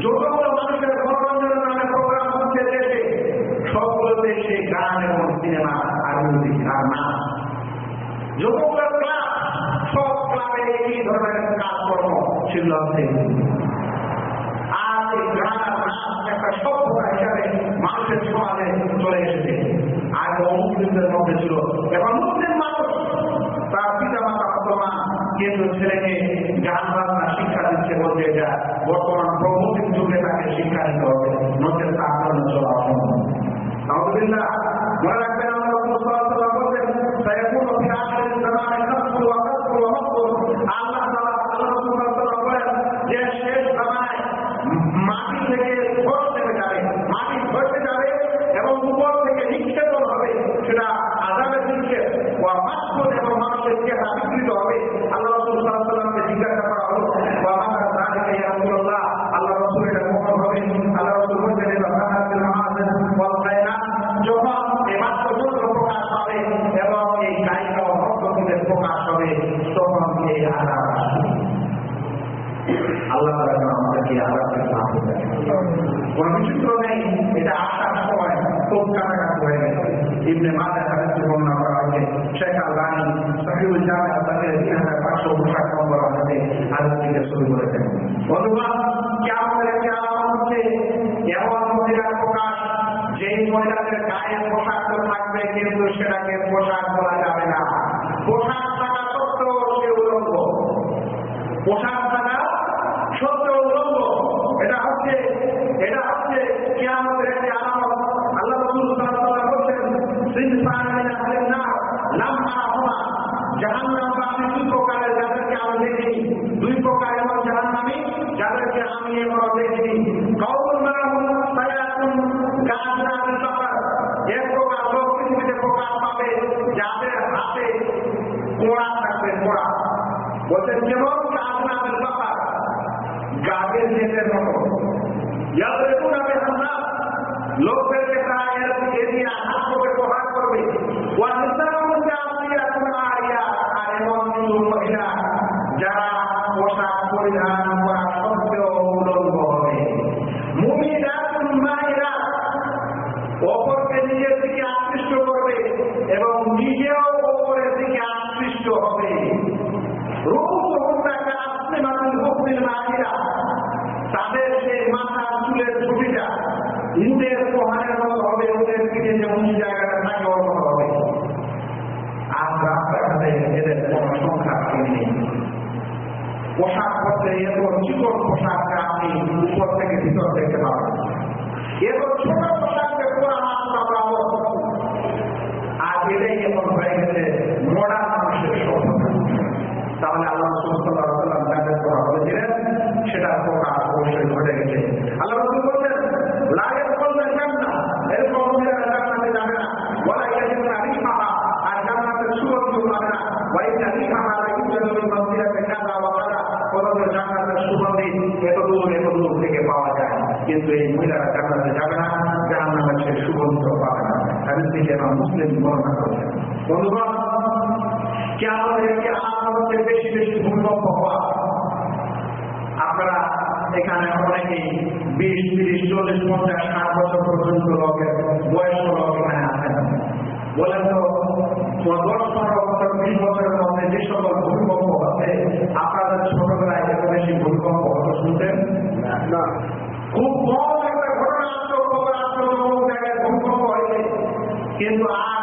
যতগুলো মানুষের মনোরঞ্জনের নামে প্রোগ্রাম হচ্ছে দেশে, সবগুলোতে সেই গান এবং সিনেমা আর মিউজিক আর নাচ যতগুলো ক্লাব সব ক্লাবে এই ধরনের কাজকর্ম ছিল আছে আর এই গান আর একটা সভ্যতা হিসাবে মানুষের সমাজে চলে এসেছে। আগে অমুসলিমদের মধ্যে ছিল এখন মুসলিম মানুষ তার পিতা মাতা বর্তমান কিন্তু ছেলেকে গান বাজনা শিক্ষা দিচ্ছে বলতে এটা বর্তমান প্রমুখিক যুগে তাকে শিক্ষা দিতে হবে নচেত তার জন্য চলা অসম্ভব আলহামদুলিল্লাহ মনে রাখবেন আমরা রসুল সাল্লাল্লাহু আলাইহি ওয়াসাল্লাম বলেন সায়াকুনু ফি আখিরিজ জামানে কাসরু ওয়া কাসরু ওয়া মাকরু আল্লাহ তাআলা আল্লাহ রাসূল সাল্লাল্লাহু আলাইহি ওয়াসাল্লাম বলেন যে শেষ জামানায় মাটি থেকে ধস নেমে যাবে মাটি ধসে যাবে এবং উপর থেকে নিক্ষেপণ হবে সেটা আজাবের নিক্ষেপ ওয়া মাকরু এবং মানুষের চেহারা বিকৃত হবে আল্লাহ রাসূল সাল্লাল্লাহু আলাইহি ওয়াসাল্লামকে জিজ্ঞাসা করা হলো ওয়া মাকা যালিকা ইয়া রাসূলুল্লাহ আল্লাহ রাসূল এটা কখন হবে আল্লাহ রাসূল বলেন এটা ফাহাতিল মাআদিন ওয়াল খায়রাত যখন এই বাক্যযন্ত্র প্রকাশ পাবে এবং এই গায়িকা ও ভক্তদের প্রকাশ হবে তখন এই আজাব আসবে আল্লাহ তাআলা যেন আমাদেরকে এই আজাব থেকে বাঁচিয়ে রাখেন কোনো বিচিত্র নেই এটা আসার সময় খুব কাছাকাছি হয়ে গেছে ইবনে মাজাহ হাদিসে বর্ণনা করা হয়েছে শেখ আলবানী সহিহুল জামে আল-বাকির তিন হাজার পাঁচশো উনষাট নম্বর থেকে শুরু করে বন্ধুগণ কেমন একটি হচ্ছে এমন মহিলার প্রকাশ যেই মহিলাদের গায়ের পোশাক তো থাকবে কিন্তু সেটাকে পোশাক বলা যাবে না পোশাক থাকা সে উলঙ্গ পোশাক থাকা সত্ত্বেও উলঙ্গ এটা হচ্ছে এটা হচ্ছে কেয়ামতের একটি আলামত আল্লাহ রসুল সাল্লাল্লাহু বলছেন সিনফান মিন আহলিন নার লাম আরাহুমা জাহান্নাম আমি দুই প্রকারের যাদেরকে আমি দেখিনি দুই প্রকার এমন জাহান্নামী যাদেরকে আমি এখনও দেখিনি কৌল মারাহুম সায়াতুন গাজরাতুল বাকার এক প্রকার লোক পৃথিবীতে প্রকাশ পাবে যাদের হাতে কোড়া থাকবে কোড়া বলছেন কেমন গাজরাতুল বাকার গাছের নেটের মতো ইয়াদরিকুন আবে হান্নাস লোকদেরকে তারা এর এ দিয়ে আঘাত করে প্রহার করবে ওয়া নিসাউন কাসিয়াতুন আরিয়া আর এমন কিছু মহিলা যারা পোশাক পরিধান করা সত্ত্বেও উলঙ্গ হবে মুমিনাতুন মাইরাত অপরকে নিজের দিকে আকৃষ্ট করবে এবং নিজেও অপরের দিকে আকৃষ্ট হবে রূপসহতাকে আসতে ভক্তির তাদের চুলের মতো হবে জায়গাটা থাকে মতো হবে। আর রাস্তাঘাটে এদের কোনো সংখ্যা নেই পোশাক পরতে এত চিকন পোশাককে আপনি উপর থেকে ভিতর দেখতে পাবেন। এত ছোট পোশাককে পুরা মাত্রা পাবো আর এটাই এখন হয়ে গেছে মডার্ন মানুষের সভ্যতা তাহলে আল্লাহ সুলতাম যাদের করা বলেছিলেন সেটা প্রকাশ অবশ্যই ঘটে গেছে আল্লাহ রসুল বলছেন লাইয়ের বলতে চান না এরকম মহিলারা জান্নাতে যাবে না বলা গেছে রিফাহা আর জান্নাতের সুগন্ধ পাবে না ওয়াইনা রিফাহা ইউজাদুল মাসিরাতে কাযা ওয়া কাযা বলতে জান্নাতের সুগন্ধি এত দূর এত দূর থেকে পাওয়া যায় কিন্তু এই মহিলারা জান্নাতে যাবে না জাহান্নামের সে সুগন্ধ পাবে না হাদিস থেকে ইমাম মুসলিম বর্ণনা করেছেন বন্ধুগণ কেমন একটি আলাদা বেশি বেশি ভূমিকম্প হওয়া? আপনারা এখানে অনেকেই বিশ তিরিশ চল্লিশ পঞ্চাশ ষাট বছর পর্যন্ত লোকের বয়স্ক লোক এখানে আছেন। বলেন তো দশ পনেরো বছর বিশ বছরের মধ্যে যে সকল ভূমিকম্প হচ্ছে আপনাদের ছোটবেলায় এত বেশি ভূমিকম্প হতো শুনতেন না। খুব কম একটা ঘটনা আসতো খবর জায়গায় ভূমিকম্প হয়েছে। কিন্তু আজ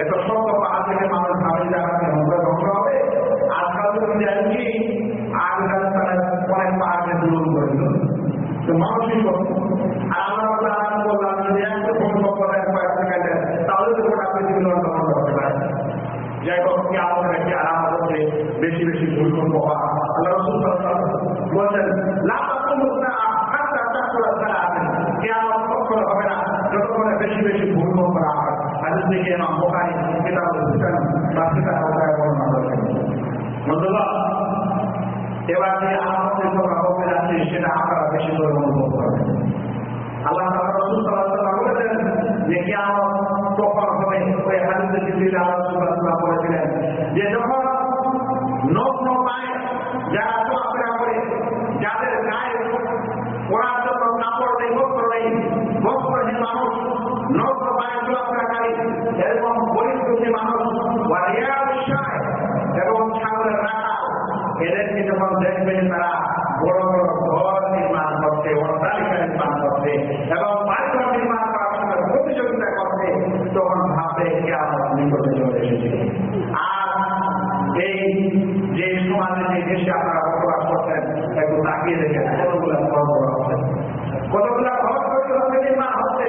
এত শক্ত থেকে মানুষ ভাবে যে আমাকে ধ্বংস ধ্বংস হবে। আজকাল তো আমি জানি কি আজকাল তারা অনেক পাহাড়কে দূর করে তো মানুষই সত্য আর আমরা বলতে আরাম করলাম যদি একটা ভূমিকম্প দেয় কয়েক সেকেন্ডে তাহলে তো গোটা পৃথিবী লন্ড ভন্ড পারে যাই হোক, কি আমাদের একটি আরাম হচ্ছে বেশি বেশি যতক্ষণে বেশি বেশি হাদিস থেকে ইমাম বুখারী কিতাবুল ফিতান বা কিতাব আওতায় বর্ণনা করেছেন বন্ধুগণ এবার যে আমাদের বলতে যাচ্ছি, সেটা আপনারা বেশি করে অনুভব করবেন আল্লাহ তাআলা রাসূল সাল্লাল্লাহু আলাইহি যে, কিয়ামত হবে। ওই হাদিসে জিবরিল আলাইহিস সালাম বলেছিলেন যে, যখন নগ্ন পায়ে যারা চলাফেরা করে যাদের গায়ে পড়ার জন্য কাপড় নেই বস্ত্র নেই বস্ত্রহীন মানুষ নগ্ন পায়ে এরকম গরিব মানুষ এবং ছাগলের রাখা এদেরকে যখন দেখবেন তারা বড় বড় ঘর নির্মাণ করছে অট্টালিকা নির্মাণ করছে এবং বাড়িঘর নির্মাণ করার সঙ্গে প্রতিযোগিতা করছে তখন ভাববে কে আমার নিকটে চলে এসেছে আর এই যে সমাজে যে দেশে আপনারা বসবাস করছেন একটু তাকিয়ে দেখেন কতগুলো ঘর বড় হচ্ছে কতগুলো ঘর তৈরি হচ্ছে নির্মাণ হচ্ছে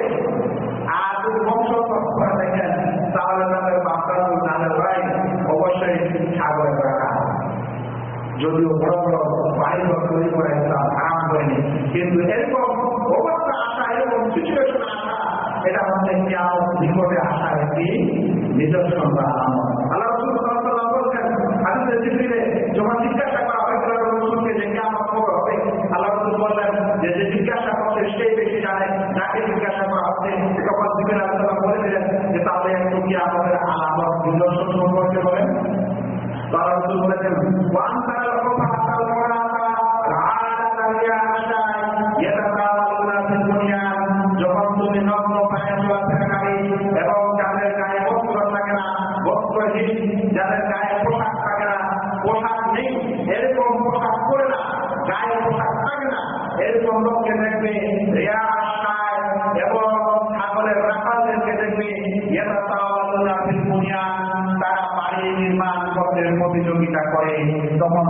আর যদি বংশ করে দেখেন তাহলে তাদের বাপরা তাদের ভাই অবশ্যই ছাগলের রাখা যদিও বড় বড় বাড়িঘর তৈরি করে ইসলাম হারাম করেনি কিন্তু এরকম অবস্থা আসা, এরকম সিচুয়েশন আসা, এটা হচ্ছে কেমন নিকটে আসা একটি নিদর্শন বা আমাদের আলামত নিদর্শন সম্পর্কে বলেন। তারা রসুল বলেছেন তারা রকম প্রতিযোগিতা করে তখন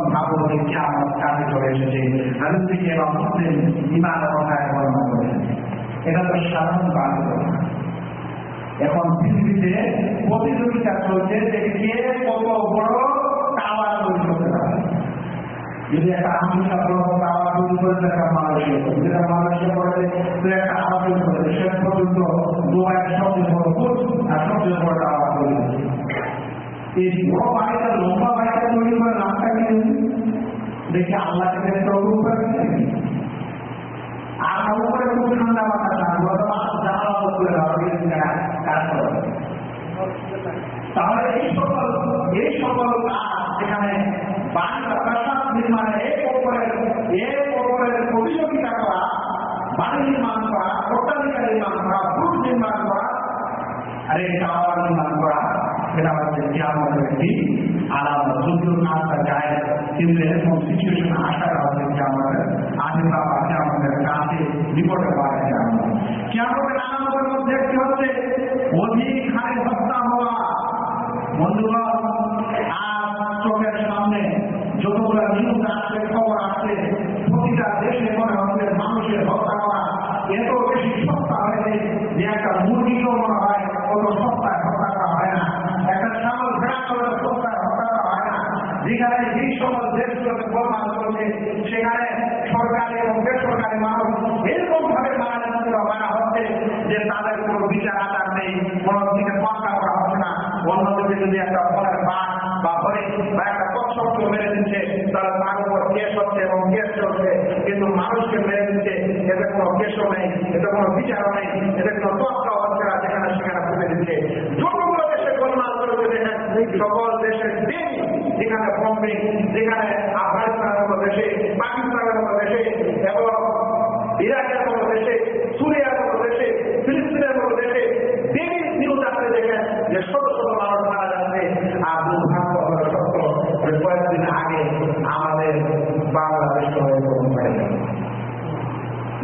যে কেমন কাজে চলে এসেছে। হাদিস থেকে এবং মুসলিম ইমান কথায় বর্ণনা করেছেন। এটা তো সাধারণ বাণিজ্য এখন পৃথিবীতে প্রতিযোগিতা চলছে যে কে কত বড় টাওয়ার তৈরি করতে পারে। যদি একটা আমেরিকা বড় টাওয়ার তৈরি করে একটা মালয়েশিয়া যেটা মালয়েশিয়া করে তো একটা টাওয়ার তৈরি করে শেষ পর্যন্ত দুবাইয়ের সবচেয়ে বড় আর সবচেয়ে বড় টাওয়ার তৈরি করেছে এই বড় বাড়িটা লম্বা বাড়িটা তৈরি করে নামটা কি দেখি আল্লাহকে দেখতে উপরে আর উপরে খুব ঠান্ডা বাতাস করে করে তাহলে এই সকল এই সকল কাজ যেখানে বাংলা প্রাসাদ নির্মাণে এক অপরের এক অপরের প্রতিযোগিতা করা, বাড়ি নির্মাণ করা অট্টালিকা করা নির্মাণ করা আর টাওয়ার নির্মাণ করা এটা হচ্ছে কিয়ামতের একটি আলাদা যদিও কাজটা বা কাছে বিপদে পারে কিয়ামত কিয়ামতের আলামতের মধ্যে একটি হচ্ছে অধিক হারে হত্যা হওয়া বন্ধুগণ আর চোখের সামনে যতগুলো নিউজ আসছে খবর আসছে প্রতিটা দেশে মনে হচ্ছে মানুষের হত্যা করা এত বেশি সস্তা হয়েছে যে একটা মুরগিও মনে হয় কত সস্তায় হত্যা করা হয় না একটা ছাগল ভেড়া করে সস্তায় হত্যা করা হয় না যেখানে যেই সকল দেশগুলোতে গোলমাল চলছে সেখানে সরকারি এবং বেসরকারি মানুষ এরকম ভাবে মারা যাচ্ছে বা মারা হচ্ছে যে তাদের কোনো বিচার আচার নেই কোনো দিকে পাক্কা করা হচ্ছে না অন্যদিকে যদি একটা ফলের বাঘ বা একটা কচ্ছপকে মেরে দিচ্ছে তাহলে তার উপর কেস হচ্ছে এবং কেস চলছে, কিন্তু মানুষকে মেরে দিচ্ছে, এতে কোনো কেসও নেই, এতে কোনো বিচারও নেই, এতে কোনো তত্ত্বাও হচ্ছে না যেখানে সেখানে ফুটে দিচ্ছে। যতগুলো দেশে গোলমাল চলছে দেখেন সকল দেশের দিন যেখানে বম্বিং যেখানে আফগানিস্তানের মতো দেশে, পাকিস্তানের মতো দেশে, এবং ইরাকের মতো দেশে সুরিয়ার মতো দেশে ফিলিস্তিনের মতো দেশে দিনই নিউজ আসতে দেখেন যে ছোট ছোট মানুষ মারা যাচ্ছে আর দুর্ভাগ্য হলো সত্য যে কয়েকদিন আগে আমাদের বাংলাদেশে এরকম হয়ে গেল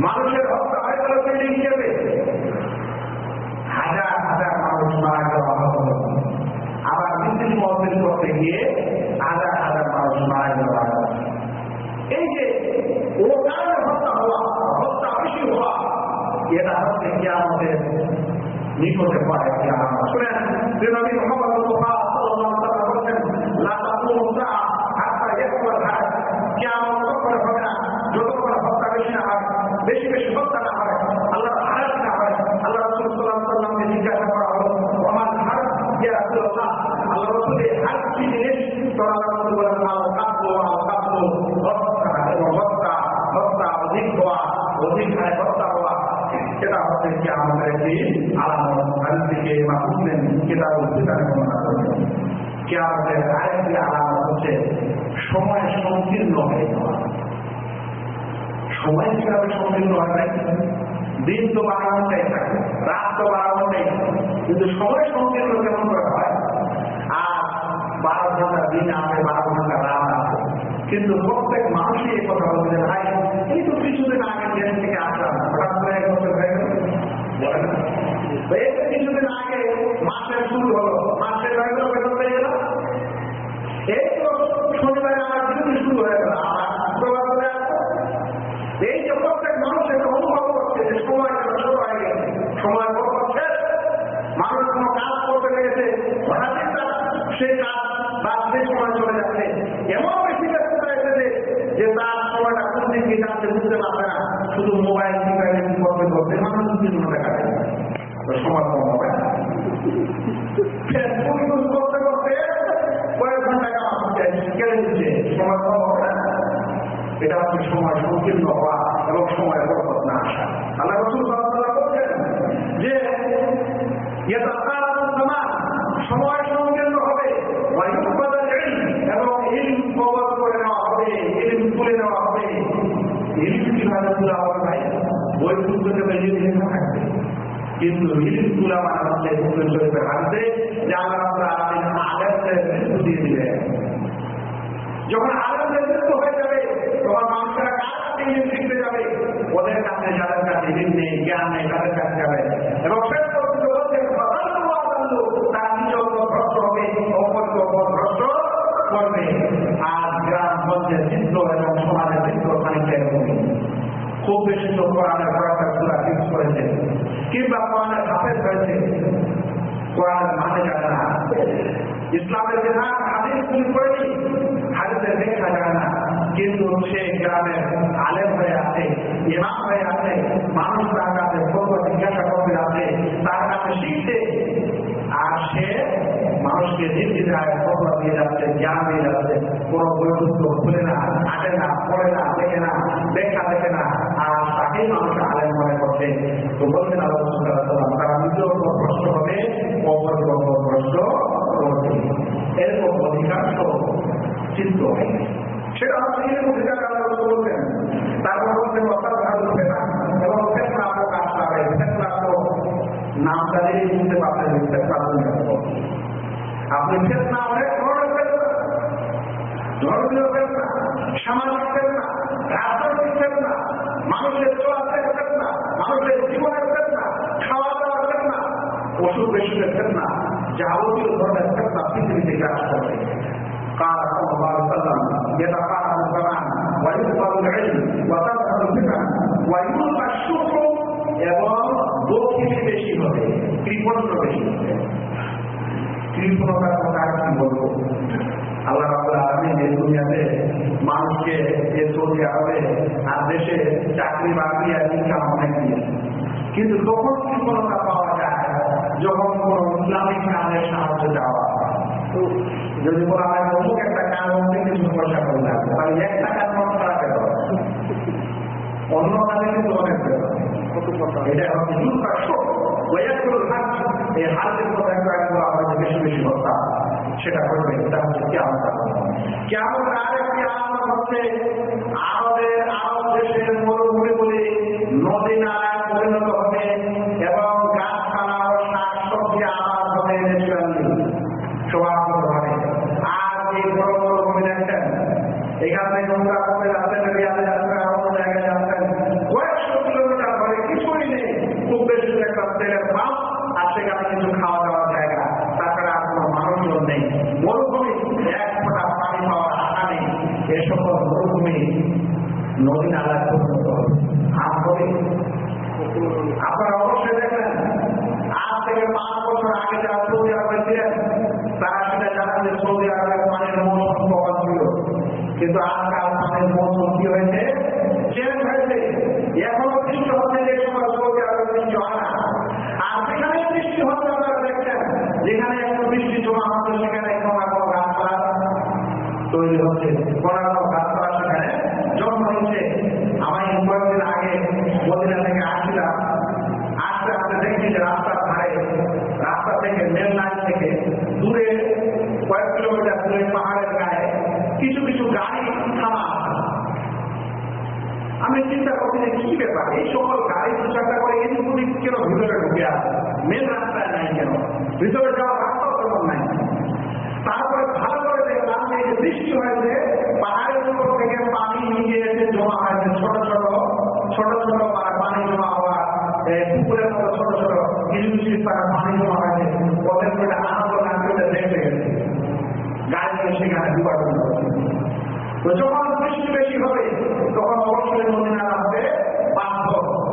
মানুষের হত্যা হয়ে গেল সেই হিসেবে হাজার হাজার মানুষ মারা গেল আহত হলো। আবার মিছিল মহফিল করতে গিয়ে হাজার হাজার মানুষ মারা গেল আহত হলো। এই যে ও কারণে হত্যা হওয়া হত্যা বেশি হওয়া এটা হচ্ছে কি আমাদের নিকটে পায় কি আমার শুনেন নবী মোহাম্মদ মুস্তাফা সাল্লাল্লাহু আলাইহি ওয়াসাল্লাম বলেন লা তাকুমু সাআ হাত্তা ইয়াকুল হাদ কিয়ামত তখন হবে না, যতক্ষণ হত্যা বেশি না হয়, বেশি বেশি হত্যা না হয় আল্লাহ হারাত না আল্লাহ রাসূল সাল্লাল্লাহু আলাইহি ওয়াসাল্লামকে জিজ্ঞাসা করা হলো, ওমান হারাত রাসূলুল্লাহ? আল্লাহ রাসূলের হারাত কি জিনিস? তো আল্লাহ রাসূল বলেন, আল কাতলু আল কাতলু হত্যা, এবং হত্যা হত্যা অধিক হওয়া, অধিক হত্যা হওয়া এটা হচ্ছে কি আমাদের একটি আলামত। হাদিস মুসলিম কিতাব উদ্ভিদানে বর্ণনা করেছেন কি আমাদের আরেকটি আলামত হচ্ছে, সময় সংকীর্ণ হয়ে যাওয়া। সময় কীভাবে সংকীর্ণ হয় নাই দিন তো বারো থাকে, রাত তো বারো ঘন্টাই। কিন্তু সময় সংকীর্ণ কেমন করে হয়? আর বারো ঘণ্টা দিন আছে, বারো ঘণ্টা রাত আছে। কিন্তু প্রত্যেক মানুষই এই কথা বলছে, ভাই, এই তো কিছুদিন আগে দেশ থেকে আসলাম, হঠাৎ করে এক বছর হয়ে গেল। তো কিছুদিন আগে মাসের শুরু হলো মাসের হয়ে বেতন পেয়ে গেল এই তো শনিবার আমার ডিউটি শুরু হয়ে গেল আমার এই যে প্রত্যেক মানুষ এটা সময় কাজ করতে সময় চলে যাচ্ছে এমন বেশি যে তার সময়টা বুঝতে পারবে না শুধু মোবাইল কম হবে না সময় সংকীর্ণ হওয়া এবং সময় বরকত না আসা আল্লাহ রসুল সাল্লাল্লাহু বলছেন যে ইয়াতাকারাতু জামান সময় সংকীর্ণ হবে ওয়া ইউকবাদাল ইলম এবং ইলম কবর করে নেওয়া হবে ইলম তুলে নেওয়া হবে ইলম কীভাবে তোলা হবে ভাই বই তুলতে গেলে ইলম থাকবে কিন্তু যখন আলেমদের মৃত্যু হয়ে যাবে, তখন মানুষেরা কার কাছে শিখতে যাবে? ওদের কাছে যাদের কাছে নেই, জ্ঞান নেই, তাদের কাছে যাবে এবং শেষ পর্যন্ত বলছেন ফাদাল্লু ওয়া আদাল্লু, তারা নিজে ভ্রষ্ট হবে অপরকে অপর ভ্রষ্ট করবে আর গ্রাম গঞ্জের চিত্র এবং সমাজের চিত্র খানিকটা এরকমই খুব বেশি তো কোরআনের কয়েকটা সুরা ফিক্স করেছে কিংবা কোরআনের হাফেজ হয়েছে কোরআনের মানে জানে না ইসলামের বিধান, হাদিস তুমি করেছি হাদিসের দেখা যায় না কিন্তু সে গ্রামের আলেম হয়ে আছে, ইমাম হয়ে আছে, মানুষ তার কাছে ফটো জিজ্ঞাসা করতে আছে, তার কাছে শিখছে। আর সে মানুষকে নির্দিদায় ফটো দিয়ে যাচ্ছে, জ্ঞান দিয়ে যাচ্ছে, কোনো বৈপুত্র খুলে না আটে না, পড়ে না দেখে না দেখা দেখে না। আর তাকেই মানুষ আলেম মনে করছে। তো বলছেন আল্লাহ তারা উপর প্রশ্ন হবে হয় সেটা অধিকার আল্লাহ রসুল বলছেন তারপর বলছেন অর্থাৎ ভালো ফেনা এবং ফেতনা প্রকাশ পাবে ফেতনা তো নামটা দিয়ে বুঝতে পারছেন ফেতনা আপনি ফেতনা অনেক ধরনের ফেতনা ধর্মীয় ফেতনা সামাজিক ফেতনা রাজনৈতিক ফেতনা মানুষের চলাচলের ফেতনা মানুষের জীবনের ফেতনা খাওয়া দাওয়ার ফেতনা অসুখ বেসুখের ফেতনা যাবতীয় ধরনের ফেতনা পৃথিবীতে গ্রাস করবে قال صلى الله عليه وسلم يتقارب الزمان ويقبل العلم وتظهر الفتن ويلقى الشكر এবং দক্ষিণে বেশি হবে কৃপণ্য বেশি হবে কৃপণতার কথা আর কি বলবো আল্লাহ রাবুল আলমিন এই দুনিয়াতে মানুষকে যে সৌদি আরবে আর দেশে চাকরি বাকরি আর ইনকাম অনেক দিয়েছে কিন্তু তখন কৃপণতা পাওয়া যায় যখন কোন ইসলামিক কাজের সাহায্য দেওয়া যদি বলা হয় অমুক একটা কাজ কিছু পয়সা করে লাগবে তাহলে একটা কাজ মনে করা গেল অন্য কাজে কিন্তু অনেক বেরো এটা হচ্ছে হাজের কথা একটু আমাদের এটা হচ্ছে কেমন কেমন আরবের আরব নদী নালায় পরিণত হবে এবং গাছপালা ও শাক সবজি আবাদ হবে ন্যাচুরালি স্বভাবগতভাবে আর এই বড় বড় ভূমি দেখছেন এখান থেকে নোংরা কমে যাচ্ছেন রিয়ালে যাচ্ছেন আর অন্য জায়গায় যাচ্ছেন কয়েকশো কিলোমিটার ধরে কিছুই নেই খুব বেশি একটা তেলের পাম্প আর সেখানে কিছু খাওয়া দাওয়ার জায়গা তাছাড়া আর কোনো মানুষজন নেই মরুভূমি এক ফোঁটা পানি পাওয়ার আশা নেই এ সকল মরুভূমি নদী নালায় পরিণত হবে আর হবে আপনারা অবশ্যই দেখলেন আজ থেকে পাঁচ বছর আগে যারা সৌদি আরবে ছিলেন তারা সেটা জানেন যে সৌদি আরবের পানির মৌসুম কখন ছিল কিন্তু আজকাল পানির মৌসুম কি হয়েছে চেঞ্জ হয়েছে এখনও বৃষ্টি হচ্ছে যে সময় সৌদি আরবে বৃষ্টি হয় না আর যেখানে বৃষ্টি হচ্ছে আপনারা দেখছেন যেখানে একটু বৃষ্টি জমা হচ্ছে সেখানে কোনো না কোনো গাছপালা তৈরি হচ্ছে কোনো না কোনো গাছপালা সেখানে জন্ম হচ্ছে আমি কয়েকদিন আগে মদিনা থেকে আসছিলাম আসতে আসতে দেখছি যে রাস্তার ধারে রাস্তা থেকে মেন লাইন থেকে দূরে কয়েক কিলোমিটার দূরে পাহাড়ের গায়ে কিছু কিছু গাড়ি থামা আমি চিন্তা করছি যে কি ব্যাপার এই সকল গাড়ি দু চারটা করে এদিক ওদিক কেন ভিতরে ঢুকে আছে মেন রাস্তায় নাই কেন ভিতরে যাওয়ার রাস্তা তেমন নাই। তারপরে ভালো করে দেখলাম এই যে বৃষ্টি হয়েছে, পাহাড়ের উপর থেকে পানি নিয়ে এসে জমা হয়েছে ছোট ছোট ছোট ছোট পানি জমা হওয়া পুকুরের মতো ছোট ছোট কিছু স্থানে পানি জমা হয়েছে। ওদের করে আনন্দ না করে দেখতে গেছে। গাড়ি সেখানে ডুবা ডুবা তো যখন বৃষ্টি বেশি হবে তখন অবশ্যই নদী নালা হবে বাধ্য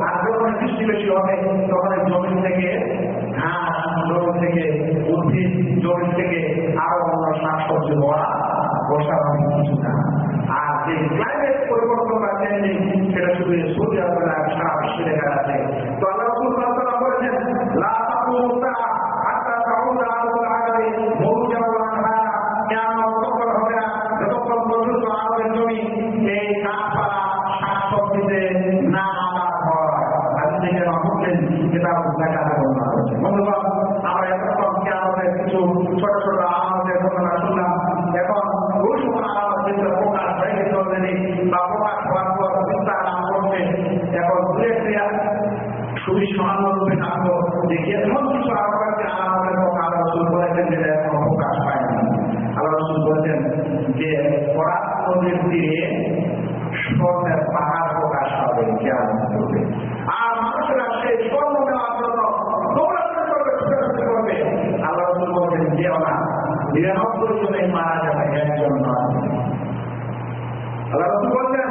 আর যখন বৃষ্টি বেশি হবে তখন জমি থেকে ঘাস জমি থেকে উদ্ভিদ জমি থেকে আরও অন্য শাকসবজি হওয়া অনেক কিছু না। আর যে ক্লাইমেট পরিবর্তন আছে সেটা শুধু সৌদি আরবের সারা বিশ্বে দেখা যাচ্ছে। তো আল্লাহ বলেছেন, লা সমানরূপে থাকব যে এমন কিছু আরবাকে আমাদের পক্ষে আল্লাহ রসুল বলেছেন যেটা এখন প্রকাশ পায় না। আল্লাহ রসুল বলেছেন যে পরাত নদীর স্বর্ণের পাহাড় প্রকাশ পাবে কেমন করবে আর মানুষেরা সেই স্বর্ণ দেওয়ার জন্য দৌড়াতে করবে, ছোটাছুটি করবে। আল্লাহ রসুল বলছেন, যেও না, নিরানব্বই জনে মারা যাবে, একজন নয়। আল্লাহ বলছেন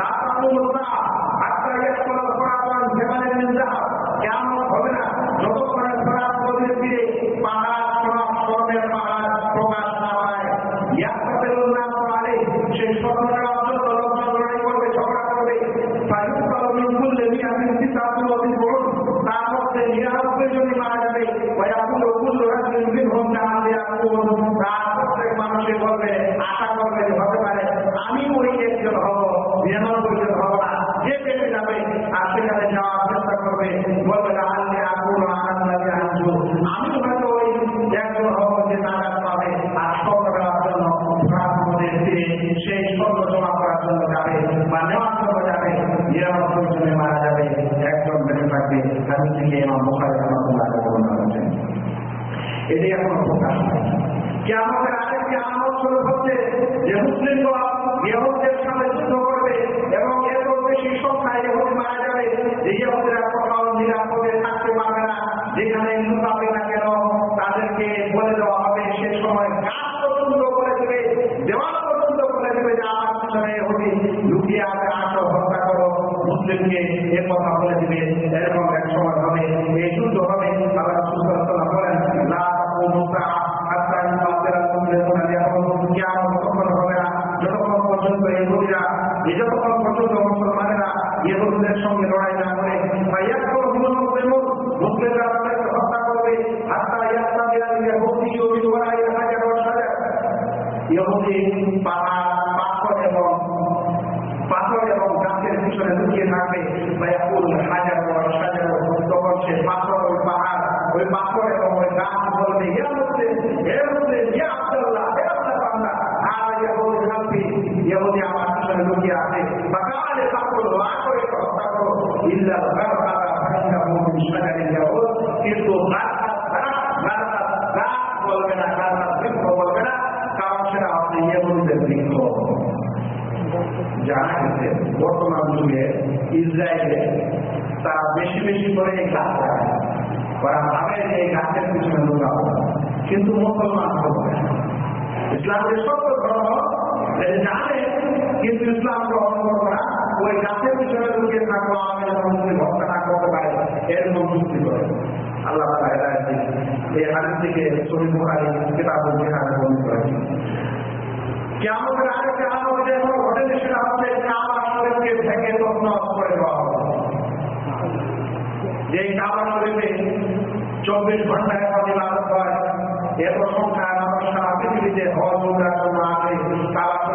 লাফামুল্লাহ আত্মা ইয়াকুল ফরাতান জামালের মিনজাহ কিয়ামত হবে না যতক্ষণ ফরাত নদীর তীরে পাহাড় সোনা স্বর্ণের পাহাড় প্রকাশ না পায় ইয়াকুলুল্লাহ আলাই সেই স্বর্ণের জন্য লোকজন লড়াই করবে ঝগড়া করবে ফায়ুকাল মিন কুল্লি মিয়াতিন তিসাতুন ওয়া তিসউন তার মধ্যে নিরানব্বই জনই মারা যাবে ওয়াকুল কুল্লু রাজুলিন মিনহুম কাআল্লা ইয়াকুল তার প্রত্যেক মানুষই বলবে আশা করবে যে হতে পারে আমি ওই একজন হব নিরানব্বই জন হব না যে পেটে যাবে আর সেখানে যাওয়ার চেষ্টা করবে বলবে না আল্লে আকুল আনন্দ আনজু আমি হয়তো ওই একজন হব যে নাগাদ পাবে আর স্বর্ণ দেওয়ার জন্য প্রাণপদের তীরে সেই স্বর্ণ জমা করার জন্য যাবে বা নেওয়ার জন্য যাবে নিরানব্বই জনে মারা যাবে একজন বেঁচে থাকবে থেকে আমার মুখারে রহমতুল্লাহ বর্ণনা করেছেন এটাই এখন প্রকাশ পায় আমাদের আরেকটি আমল শুরু হচ্ছে যে মুসলিমরা ইহুদের সাথে যুদ্ধ করবে এবং এত বেশি সংখ্যায় ইহুদি মারা যাবে যে ইহুদিরা কোথাও নিরাপদে থাকতে পারবে না যেখানে লুকাবে না কেন তাদেরকে বলে দেওয়া হবে সে সময় গাছ পর্যন্ত বলে দেবে দেওয়াল পর্যন্ত বলে দেবে যে আমার পিছনে ইহুদি লুকিয়ে আছে আসো হত্যা করো মুসলিমকে এ কথা বলে দিবে এরকম যতক্ষণ পর্যন্ত মুসলমানেরা ইহুদিদের সঙ্গে লড়াই না করে। এবং পাথর এবং পাথর, ওই ওই পাথর এবং ওই আর আমার পিছনে লুকিয়ে আছে বা কালে লা করে কিন্তু বলবে না বৃক্ষ বলবে না। কারণ সেটা বৃক্ষ। জানা গেছে, বর্তমান যুগে ইসরায়েলে তারা বেশি বেশি করে এই গাছ লাগায় এই গাছের পিছনে কিন্তু মুসলমান ইসলামের সত্য ধর্ম জানে কিন্তু ইসলাম গ্রহণ করব না। ওই গাছের পিছনে লুকিয়ে থাকব, আমি যেন মুসলিম হত্যা না করতে পারে এরকম যুক্তি করে। আল্লাহ এই হাদিস থেকে চব্বিশ ঘন্টায় প্রতিবাদক হয় এত সংখ্যা সারা পৃথিবীতে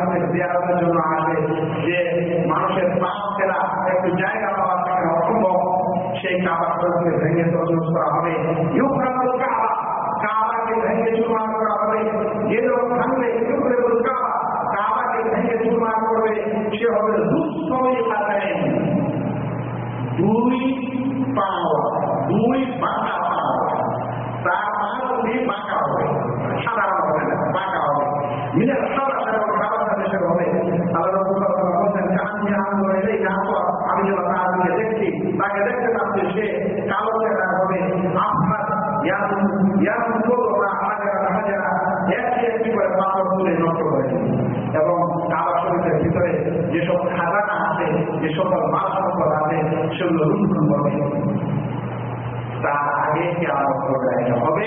শরীফের জিয়ারতের জন্য আসে যে মানুষের পাপ ফেরা একটু জায়গা পাওয়া সেখানে অসম্ভব। সেই কাবা শরীফকে ভেঙে তসরুস করা হবে। কাবাকে ভেঙে করা হবে। যে লোক ইউক্রামুল কাবা। কাবাকে ভেঙে চুরমার করবে। সে হবে দুঃসময় দুই পাওয়া দুই পাওয়া তার বাঁকা হবে। সাধারণ হবে না হবে। মিনের সাদা এবং সাদা সাথে সে হবে আল্লাহ রব্বুল আলামিন বলেন কান্নি আম করে এই গাছ আমি যখন তার দিকে দেখছি তাকে দেখতে পাচ্ছি সে কালো চেহারা হবে আপনার ইয়াম ইয়াম কোলা হাজারা হাজারা একটি একটি করে পাথর তুলে নষ্ট করে দিবে। এবং কাবা শরীফের ভিতরে যেসব খাজানা আছে যে সকল মাল সম্পদ আছে সেগুলো লুণ্ঠন করবে তার আগে কি হবে।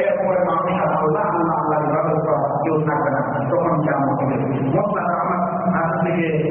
এরপরে মানুষ আল্লাহ আল্লাহ আল্লাহ ইবাদত কেউ থাকবে না তখন কেমন হবে মোসলা আমার থেকে